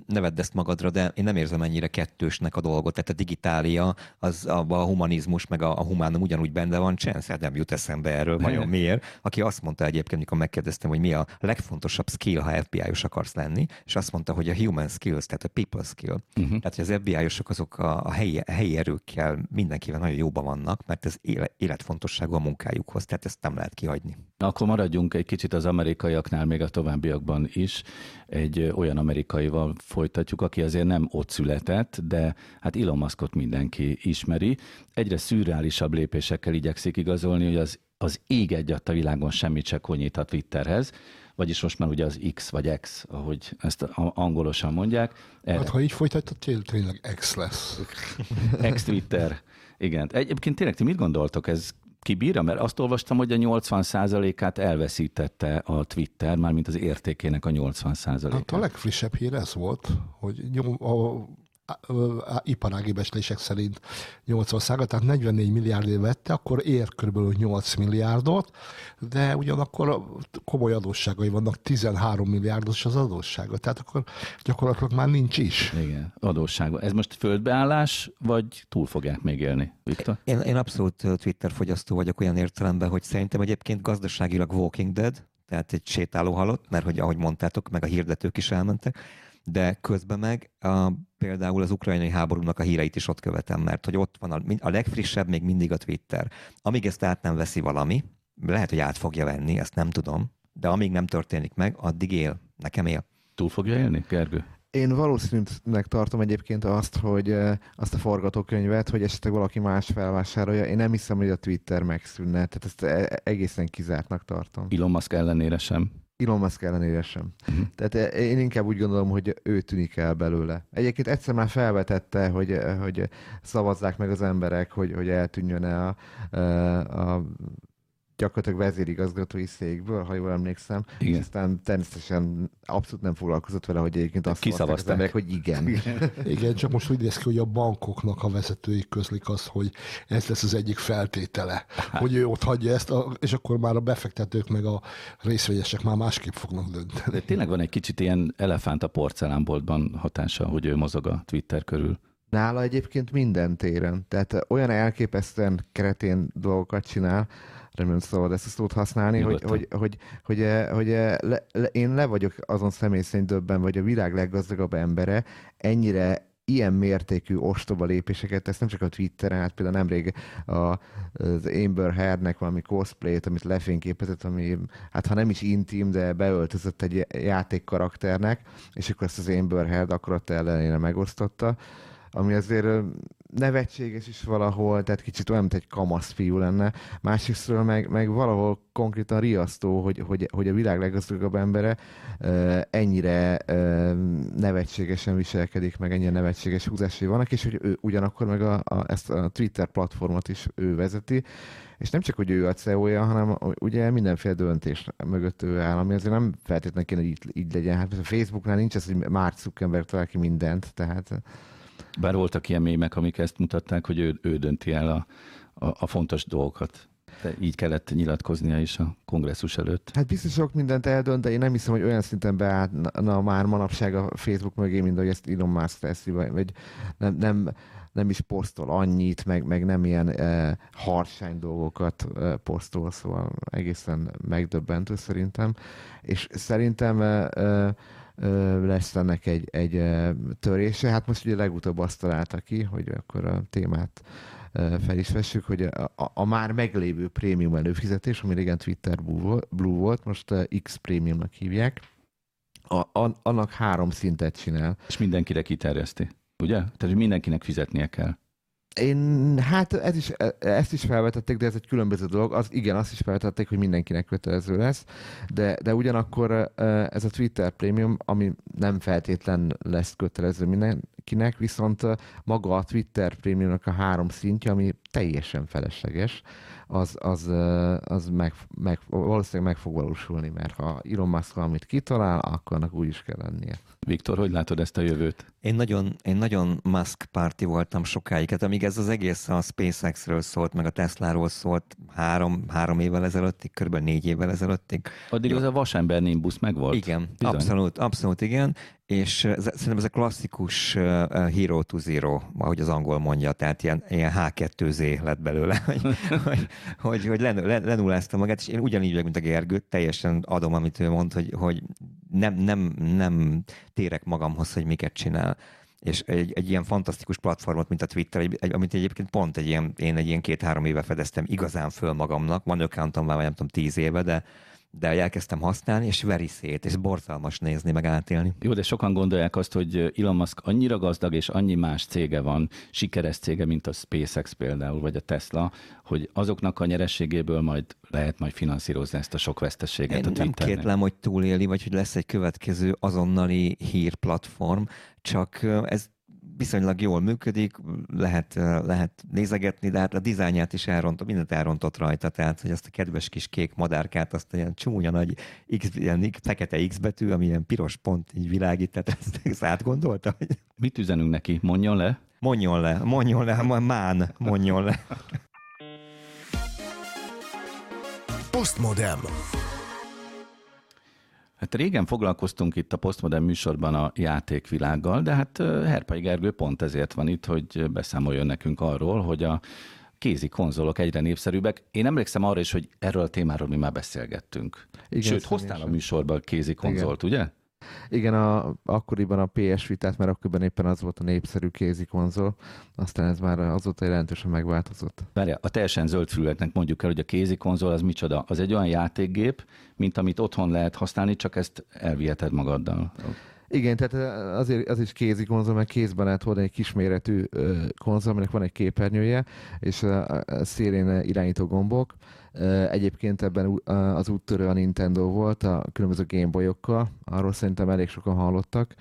ne vedd ezt magadra, de én nem érzem ennyire kettősnek a dolgot. Tehát a digitália, az abban a humanizmus, meg a, a humánum ugyanúgy benne van, Chance hát nem jut eszembe erről, vajon miért. Aki azt mondta egyébként, mikor megkérdeztem, hogy mi a legfontosabb skill, ha FBI-os akarsz lenni, és azt mondta, hogy a human skills, tehát a people skill. Uh-huh. Tehát, hogy az FBI-osok azok a, a helyi, a helyi erőkkel mindenkivel nagyon jóban vannak, mert ez életfontosságú a munkájukhoz, tehát ezt nem lehet kihagyni. Akkor maradjunk egy kicsit az amerikaiaknál még a továbbiakban is. Egy olyan amerikaival folytatjuk, aki azért nem ott született, de hát Elon Muskot mindenki ismeri. Egyre szürreálisabb lépésekkel igyekszik igazolni, hogy az az ég egyadt a világon semmit se konyít a Twitterhez, vagyis most már ugye az X vagy X, ahogy ezt angolosan mondják. Erre. Hát ha így folytatod, tényleg X lesz. X Twitter. Igen. Egyébként tényleg ti mit gondoltok, ez kibírja? Mert azt olvastam, hogy a 80%-át elveszítette a Twitter, mármint az értékének a 80%-át. Hát a legfrissebb hír ez volt, hogy a iparági becslések szerint 80 szága, tehát 44 milliárdért vette, akkor ér kb. 8 milliárdot, de ugyanakkor komoly adósságai vannak, 13 milliárdos az adóssága, tehát akkor gyakorlatilag már nincs is. Igen, adóssága. Ez most földbeállás, vagy túl fogják még élni, Viktor? Én, én abszolút Twitter fogyasztó vagyok olyan értelemben, hogy szerintem egyébként gazdaságilag Walking Dead, tehát egy sétáló halott, mert hogy ahogy mondtátok, meg a hirdetők is elmentek, de közben meg a, például az ukrajnai háborúnak a híreit is ott követem, mert hogy ott van a, a legfrissebb még mindig a Twitter. Amíg ezt át nem veszi valami, lehet, hogy át fogja venni, ezt nem tudom, de amíg nem történik meg, addig él. Nekem él. Túl fogja élni, Gergő? Én valószínűleg tartom egyébként azt, hogy azt a forgatókönyvet, hogy esetleg valaki más felvásárolja. Én nem hiszem, hogy a Twitter megszűnne, tehát ezt e-, egészen kizártnak tartom. Elon Musk ellenére sem. Elon Musk ellenére sem. Uh-huh. Tehát eh, én inkább úgy gondolom, hogy ő tűnik el belőle. Egyébként egyszer már felvetette, hogy, eh, hogy szavazzák meg az emberek, hogy, hogy eltűnjön el a, eh, a gyakorlatilag vezérigazgatói székből, ha jól emlékszem. Igen. És aztán természetesen abszolút nem foglalkozott vele, hogy egyébként azt szavazták az emberek, hogy igen. igen. igen, csak most úgy néz ki, hogy a bankoknak a vezetői közlik azt, hogy ez lesz az egyik feltétele, hát. hogy ő ott hagyja ezt, és akkor már a befektetők meg a részvegyesek már másképp fognak dönteni. De tényleg van egy kicsit ilyen elefánt a porcelánboltban hatása, hogy ő mozog a Twitter körül. Nála egyébként minden téren. Tehát olyan elképesztően keretén dolgokat csinál, remélem szabad ezt a szót használni, hogy, hogy, hogy, hogy, hogy, hogy le, le, én le vagyok azon személy szerint döbben, vagy a világ leggazdagabb embere ennyire ilyen mértékű ostoba lépéseket tesz, nem csak a Twitteren, hát például nemrég a, az Amber Heardnek valami cosplayt, amit lefényképezett, ami hát ha nem is intim, de beöltözött egy játékkarakternek, és akkor ezt az Amber Heard akarat ellenére megosztotta, ami azért nevetséges is valahol, tehát kicsit olyan, mint egy kamasz fiú lenne. Másrésztről meg, meg valahol konkrétan riasztó, hogy, hogy, hogy a világ leggazdagabb embere ennyire nevetségesen viselkedik, meg ennyire nevetséges húzásai vannak, és hogy ő ugyanakkor meg a, a, ezt a Twitter platformot is ő vezeti, és nem csak, hogy ő a CEO-ja, hanem ugye mindenféle döntés mögött ő áll, ami azért nem feltétlenül kéne, hogy így, így legyen. Hát a Facebooknál nincs ez, hogy Mark Zuckerberg talál ki mindent, tehát bár voltak ilyen mémek, amik ezt mutatták, hogy ő, ő dönti el a, a, a fontos dolgokat. De így kellett nyilatkoznia is a kongresszus előtt. Hát biztos sok mindent eldönt, de én nem hiszem, hogy olyan szinten beállna már manapság a Facebook mögé, mint ahogy ezt Elon Musk teszi, vagy nem, nem, nem is posztol annyit, meg, meg nem ilyen e, harsány dolgokat e, posztol, szóval egészen megdöbbentő szerintem. És szerintem e, e, lesz ennek egy, egy törése. Hát most ugye legutóbb azt találta ki, hogy akkor a témát fel is vessük, hogy a, a, már meglévő prémium előfizetés, ami régen Twitter Blue volt, most X prémiumnak hívják, a, a, annak három szintet csinál. És mindenkire kiterjeszti, ugye? Tehát mindenkinek fizetnie kell. Én, hát ez is, ezt is felvetették, de ez egy különböző dolog. Az, igen, azt is felvetették, hogy mindenkinek kötelező lesz, de, de ugyanakkor ez a Twitter Premium, ami nem feltétlen lesz kötelező mindenkinek, viszont maga a Twitter Premiumnak a három szintje, ami teljesen felesleges, az, az, az meg, meg, valószínűleg meg fog valósulni, mert ha Elon Musk valamit kitalál, akkor annak úgy is kell lennie. Viktor, hogy látod ezt a jövőt? Én nagyon, én nagyon Musk párti voltam sokáig, hát amíg ez az egész a SpaceX-ről szólt, meg a Tesla-ról szólt három, három évvel ezelőttig, kb. négy évvel ezelőttig. Addig Jó. az a vasember Nimbus megvolt? Igen, Bizony. abszolút, abszolút igen, és ez, szerintem ez a klasszikus uh, hero to zero, ahogy az angol mondja, tehát ilyen, ilyen H2Z lett belőle, hogy, hogy, hogy, hogy len, len, lenullázta magát, és én ugyanígy vagyok, mint a Gergő, teljesen adom, amit ő mond, hogy, hogy nem, nem, nem térek magamhoz, hogy miket csinál. És egy, egy ilyen fantasztikus platformot, mint a Twitter, egy, egy, amit egyébként pont egy ilyen, én egy ilyen két-három éve fedeztem igazán föl magamnak, van accountom már, nem tudom, tíz éve, de de elkezdtem használni, és veri szét, és borzalmas nézni, meg átélni. Jó, de sokan gondolják azt, hogy Elon Musk annyira gazdag, és annyi más cége van, sikeres cége, mint a SpaceX például, vagy a Tesla, hogy azoknak a nyerességéből majd lehet majd finanszírozni ezt a sok veszteséget Én a nem Twitternek. kétlem, hogy túléli, vagy hogy lesz egy következő azonnali hírplatform, csak ez viszonylag jól működik, lehet, lehet nézegetni, de hát a dizájnját is elrontott, mindent elrontott rajta, tehát hogy azt a kedves kis kék madárkát, azt ilyen csúnya nagy X, ilyen fekete X betű, ami ilyen piros pont így világít, tehát ezt, ezt átgondolta, hogy Mit üzenünk neki? Mondjon le? mondjon le, mondjon le, mán, mondjon le. Postmodem. Hát régen foglalkoztunk itt a Postmodern műsorban a játékvilággal, de hát Herpai Gergő pont ezért van itt, hogy beszámoljon nekünk arról, hogy a kézi konzolok egyre népszerűbbek. Én emlékszem arra is, hogy erről a témáról mi már beszélgettünk. Igen, Sőt, hoztál a műsorba a kézi konzolt, ugye? Igen, a, akkoriban a PS Vitát, mert akkoriban éppen az volt a népszerű kézi konzol, aztán ez már azóta jelentősen megváltozott. Várja, a teljesen zöld füleknek mondjuk el, hogy a kézi konzol az micsoda? Az egy olyan játékgép, mint amit otthon lehet használni, csak ezt elviheted magaddal. Igen, tehát eh, azért az is kézi konzol, mert kézben lehet hordani egy kisméretű konzol, aminek van egy képernyője, és a, szélén irányító gombok. Egyébként ebben az úttörő a Nintendo volt, a különböző Gameboyokkal, arról szerintem elég sokan hallottak,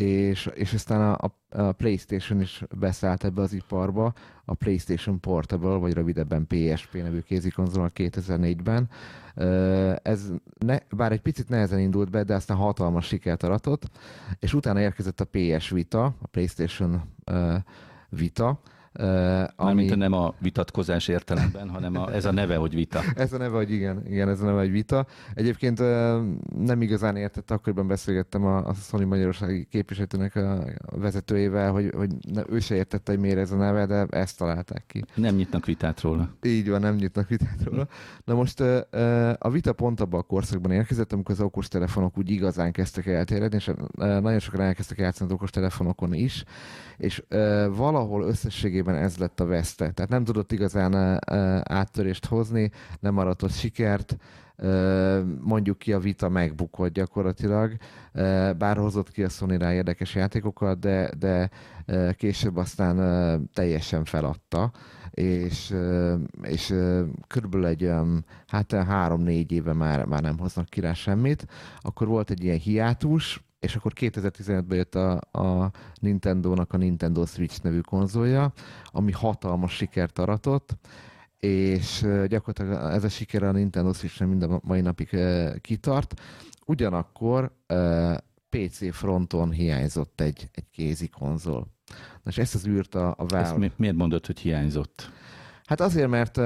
és, és aztán a, a, PlayStation is beszállt ebbe az iparba, a PlayStation Portable, vagy rövidebben PSP nevű kézikonzol 2004-ben. Ö, Ez ne, bár egy picit nehezen indult be, de aztán hatalmas sikert aratott, és utána érkezett a PS Vita, a PlayStation Vita, uh, Mármint nem a vitatkozás értelemben, hanem a, ez a neve, hogy vita. ez a neve, hogy igen, igen, ez a neve, hogy vita. Egyébként nem igazán értett, akkoriban beszélgettem a, a Sony Magyarországi képviselőnek a vezetőjével, hogy, hogy ne, ő se értette, hogy miért ez a neve, de ezt találták ki. Nem nyitnak vitát róla. Így van, nem nyitnak vitát róla. Na most a vita pont abban a korszakban érkezett, amikor az okostelefonok úgy igazán kezdtek elterjedni, és nagyon sokan elkezdtek játszani az okostelefonokon is, és valahol összességében ez lett a veszte. Tehát nem tudott igazán áttörést hozni, nem aratott sikert, mondjuk ki a vita megbukott gyakorlatilag, bár hozott ki a Sony rá érdekes játékokat, de, de később aztán teljesen feladta és, és körülbelül egy olyan, hát három-négy éve már, már nem hoznak ki rá semmit. Akkor volt egy ilyen hiátus, és akkor 2015-ben jött a, a Nintendo-nak a Nintendo Switch nevű konzolja, ami hatalmas sikert aratott, és gyakorlatilag ez a siker a Nintendo Switch mind a mai napig kitart. Ugyanakkor PC fronton hiányzott egy, egy kézi konzol. Na és ezt az űrt a, a Valve... Ezt mi- miért mondod, hogy hiányzott? Hát azért, mert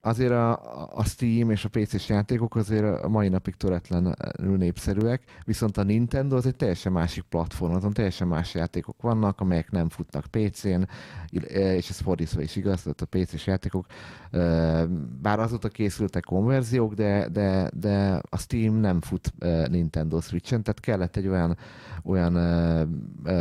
azért a, a Steam és a PC-s játékok azért a mai napig töretlenül népszerűek, viszont a Nintendo az egy teljesen másik platform, azon teljesen más játékok vannak, amelyek nem futnak PC-n, és ez fordítva is igaz, tehát a PC-s játékok, bár azóta készültek konverziók, de, de, de a Steam nem fut Nintendo Switch-en, tehát kellett egy olyan, olyan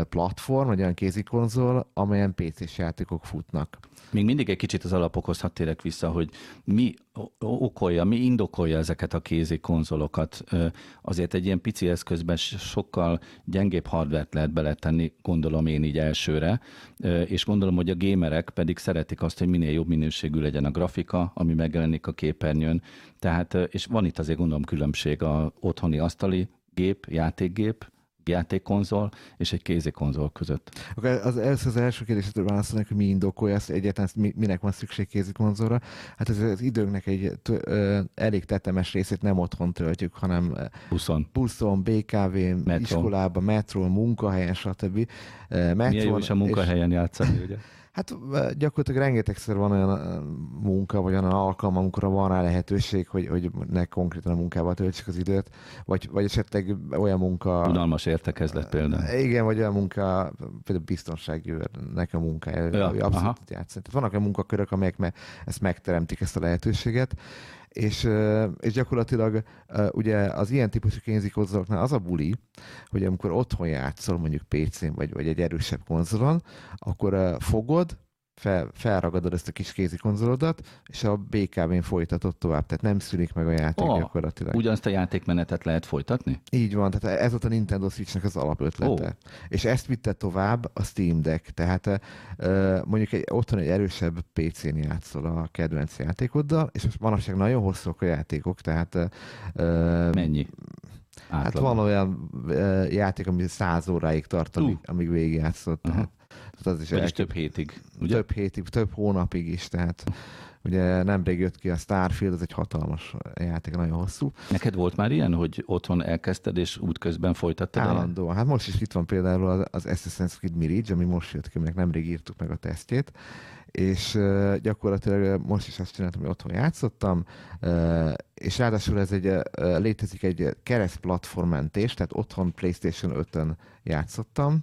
platform, vagy olyan kézikonzol, amelyen PC-s játékok futnak. Még mindig egy kicsit az alapokhoz hadd térek vissza, hogy mi okolja, mi indokolja ezeket a kézi konzolokat. Azért egy ilyen pici eszközben sokkal gyengébb hardvert lehet beletenni, gondolom én így elsőre, és gondolom, hogy a gémerek pedig szeretik azt, hogy minél jobb minőségű legyen a grafika, ami megjelenik a képernyőn. Tehát, és van itt azért gondolom különbség a otthoni asztali gép, játékgép, játékkonzol és egy kézi konzol között. Akkor az, ez az első kérdésre válaszolnak, hogy mi indokolja ezt, egyáltalán mi, minek van szükség kézi konzolra. Hát ez az időnknek egy ö, elég tetemes részét nem otthon töltjük, hanem Buszon. buszon, BKV, Metro. iskolában, metrón, munkahelyen, stb. Ö, Milyen jó is a munkahelyen játszani, ugye? Hát gyakorlatilag rengetegszer van olyan munka, vagy olyan alkalma, amikor van rá lehetőség, hogy, hogy ne konkrétan a munkával töltsük az időt, vagy, vagy esetleg olyan munka... Unalmas értekezlet például. Igen, vagy olyan munka, például biztonsági őrnek a munkája, Ja, abszolút játszani. Tehát vannak olyan munkakörök, amelyek me, ezt megteremtik, ezt a lehetőséget, és, és gyakorlatilag ugye az ilyen típusú kénzikonzoloknál az a buli, hogy amikor otthon játszol, mondjuk PC-n, vagy, vagy egy erősebb konzolon, akkor fogod, fel, felragadod ezt a kis kézi konzolodat, és a BKV-n folytatod tovább, tehát nem szűnik meg a játék Ó, gyakorlatilag. Ugyanazt a játékmenetet lehet folytatni? Így van, tehát ez volt a Nintendo Switchnek az alapötlete. Ó. És ezt vitte tovább a Steam Deck, tehát ö, mondjuk egy, otthon egy erősebb PC-n játszol a kedvenc játékoddal, és most manapság nagyon hosszúak a játékok, tehát ö, Mennyi? Hát Átlagban. van olyan ö, játék, ami száz óráig tart, amíg, Ú. amíg végigjátszott. Aha. Tehát, tehát az is Vagyis több hétig, ugye? több hétig, több hónapig is, tehát ugye nemrég jött ki a Starfield, ez egy hatalmas játék, nagyon hosszú. Neked volt már ilyen, hogy otthon elkezdted, és útközben folytattad? el? Állandóan. Hát most is itt van például az, az Assassin's Creed Mirage, ami most jött ki, aminek nemrég írtuk meg a tesztjét, és gyakorlatilag most is azt csináltam, hogy otthon játszottam, és ráadásul ez egy, létezik egy kereszt platformmentés, tehát otthon PlayStation 5-ön játszottam,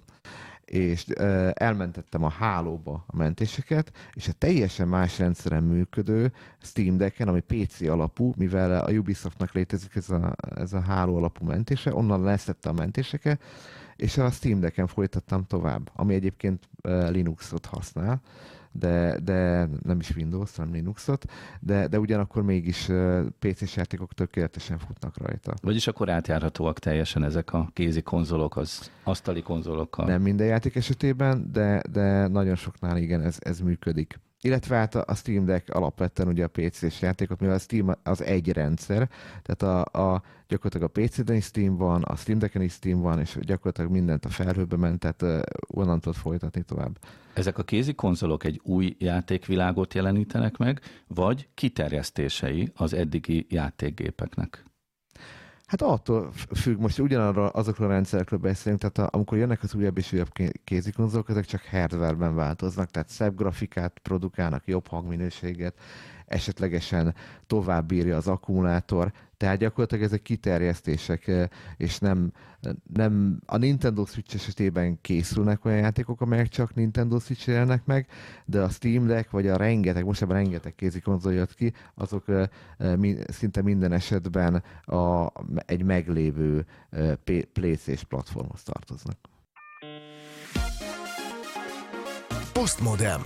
és elmentettem a hálóba a mentéseket, és a teljesen más rendszeren működő Steam Decken, ami PC alapú, mivel a Ubisoftnak létezik ez a, ez a háló alapú mentése, onnan leszette a mentéseket, és a Steam Decken folytattam tovább, ami egyébként Linuxot használ, de, de nem is Windows, hanem Linuxot, de, de ugyanakkor mégis PC-s játékok tökéletesen futnak rajta. Vagyis akkor átjárhatóak teljesen ezek a kézi konzolok az asztali konzolokkal. Nem minden játék esetében, de, de nagyon soknál igen, ez, ez működik. Illetve hát a Steam Deck alapvetően ugye a PC-s játékot, mivel a Steam az egy rendszer, tehát a, a gyakorlatilag a PC-den is Steam van, a Steam Decken is Steam van, és gyakorlatilag mindent a felhőbe ment, tehát uh, onnan tudod folytatni tovább. Ezek a kézi konzolok egy új játékvilágot jelenítenek meg, vagy kiterjesztései az eddigi játékgépeknek? Hát attól függ, most ugyanarra azokról a rendszerekről beszélünk, tehát a, amikor jönnek az újabb és újabb ké- kézikonzolok, ezek csak hardwareben változnak, tehát szebb grafikát produkálnak, jobb hangminőséget, esetlegesen tovább bírja az akkumulátor, tehát gyakorlatilag ezek kiterjesztések, és nem, nem a Nintendo Switch esetében készülnek olyan játékok, amelyek csak Nintendo Switch jelennek meg, de a Steam Deck, vagy a rengeteg, most ebben rengeteg kézi konzol jött ki, azok szinte minden esetben a, egy meglévő P- PC-s platformhoz tartoznak. Postmodem.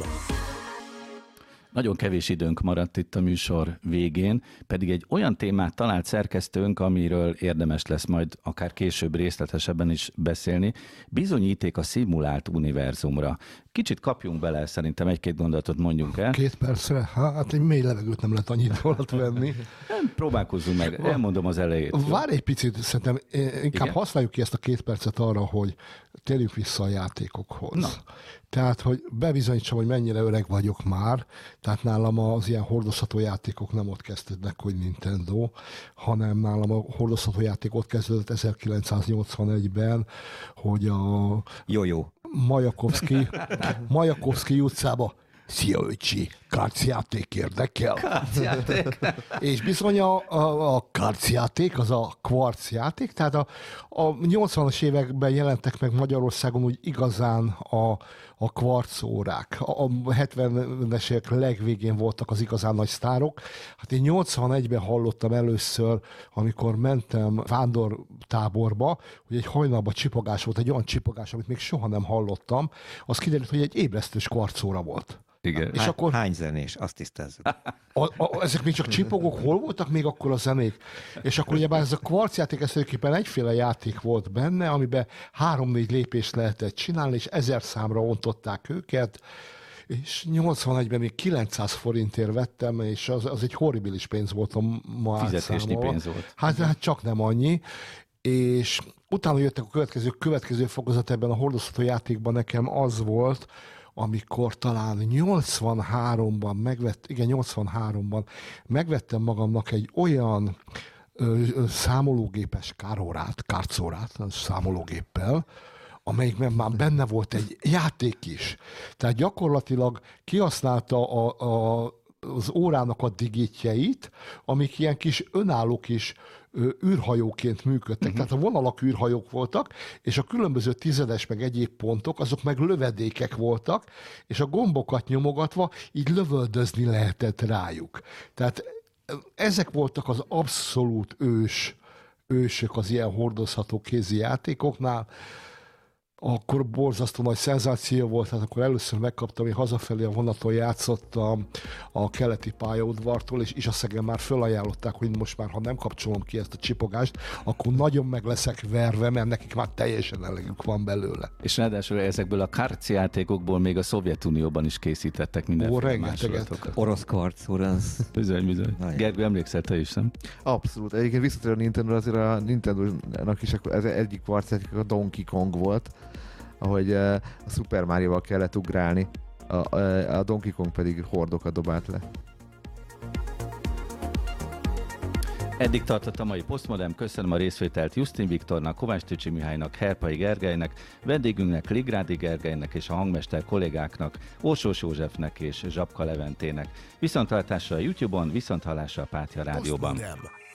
Nagyon kevés időnk maradt itt a műsor végén, pedig egy olyan témát talált szerkesztőnk, amiről érdemes lesz majd akár később részletesebben is beszélni. Bizonyíték a szimulált univerzumra. Kicsit kapjunk bele, szerintem egy-két gondolatot mondjunk el. Két percre? Hát egy mély levegőt nem lehet annyit alatt venni. Nem, próbálkozzunk meg, elmondom az elejét. jó? Várj egy picit, szerintem inkább. Igen. használjuk ki ezt a két percet arra, hogy térjünk vissza a játékokhoz. Na. Tehát, hogy bebizonyítsam, hogy mennyire öreg vagyok már, tehát nálam az ilyen hordozható játékok nem ott kezdődnek, hogy Nintendo, hanem nálam a hordozható játék ott kezdődött 1981-ben, hogy a Jó, jó. Majakovszki, Majakovszki utcába Szia, öcsi, kártyajáték érdekel? És bizony a, a, a kártyajáték, az a kvarc játék, tehát a, a 80-as években jelentek meg Magyarországon úgy igazán a, a kvarc órák. A, a 70-es évek legvégén voltak az igazán nagy sztárok. Hát én 81-ben hallottam először, amikor mentem vándortáborba, hogy egy hajnalban csipogás volt, egy olyan csipogás, amit még soha nem hallottam, az kiderült, hogy egy ébresztős kvarcóra volt. Igen. És Há- akkor Hány zenés? Azt tisztázzuk. a, a, ezek még csak csipogók, hol voltak még akkor a zenék? És akkor ugyebár ez a kvarcjáték, ez tulajdonképpen egyféle játék volt benne, amiben három-négy lépést lehetett csinálni, és ezer számra ontották őket, és 81-ben még 900 forintért vettem, és az, az egy horribilis pénz volt a ma Fizetésnyi pénz volt. Hát, hát csak nem annyi. És utána jöttek a következő, következő fokozat ebben a hordozható játékban nekem az volt, amikor talán 83-ban megvett, igen, 83-ban megvettem magamnak egy olyan ö, ö, számológépes kárórát, kárcórát, számológéppel, amelyikben már benne volt egy játék is. Tehát gyakorlatilag kihasználta a, a, az órának a digitjeit, amik ilyen kis önálló kis ö, űrhajóként működtek, uh-huh. tehát a vonalak űrhajók voltak, és a különböző tizedes meg egyéb pontok, azok meg lövedékek voltak, és a gombokat nyomogatva így lövöldözni lehetett rájuk. Tehát ezek voltak az abszolút ős, ősök az ilyen hordozható kézi játékoknál. Akkor borzasztó nagy szenzáció volt, hát akkor először megkaptam, hogy hazafelé a vonaton játszottam a keleti pályaudvartól, és Isaszegen már fölajánlották, hogy most már, ha nem kapcsolom ki ezt a csipogást, akkor nagyon meg leszek verve, mert nekik már teljesen elegük van belőle. És ráadásul ezekből a kárci játékokból még a Szovjetunióban is készítettek mindenféle Ó, rengeteget. Orosz karc, az... Bizony, bizony. Nagyon. Gergő, emlékszel te is, nem? Abszolút. Egyébként visszatérő a Nintendo, azért a Nintendo-nak is ez egyik arcjáték a Donkey Kong volt, ahogy eh, a Super Mario-val kellett ugrálni, a, a, Donkey Kong pedig hordokat dobált le. Eddig tartott a mai Postmodern, köszönöm a részvételt Justin Viktornak, Kovács Tücsi Mihálynak, Herpai Gergelynek, vendégünknek Ligrádi Gergelynek és a hangmester kollégáknak, Orsós Józsefnek és Zsapka Leventének. Viszontlátásra a YouTube-on, viszonthallásra a Pátja Rádióban. Postmodem.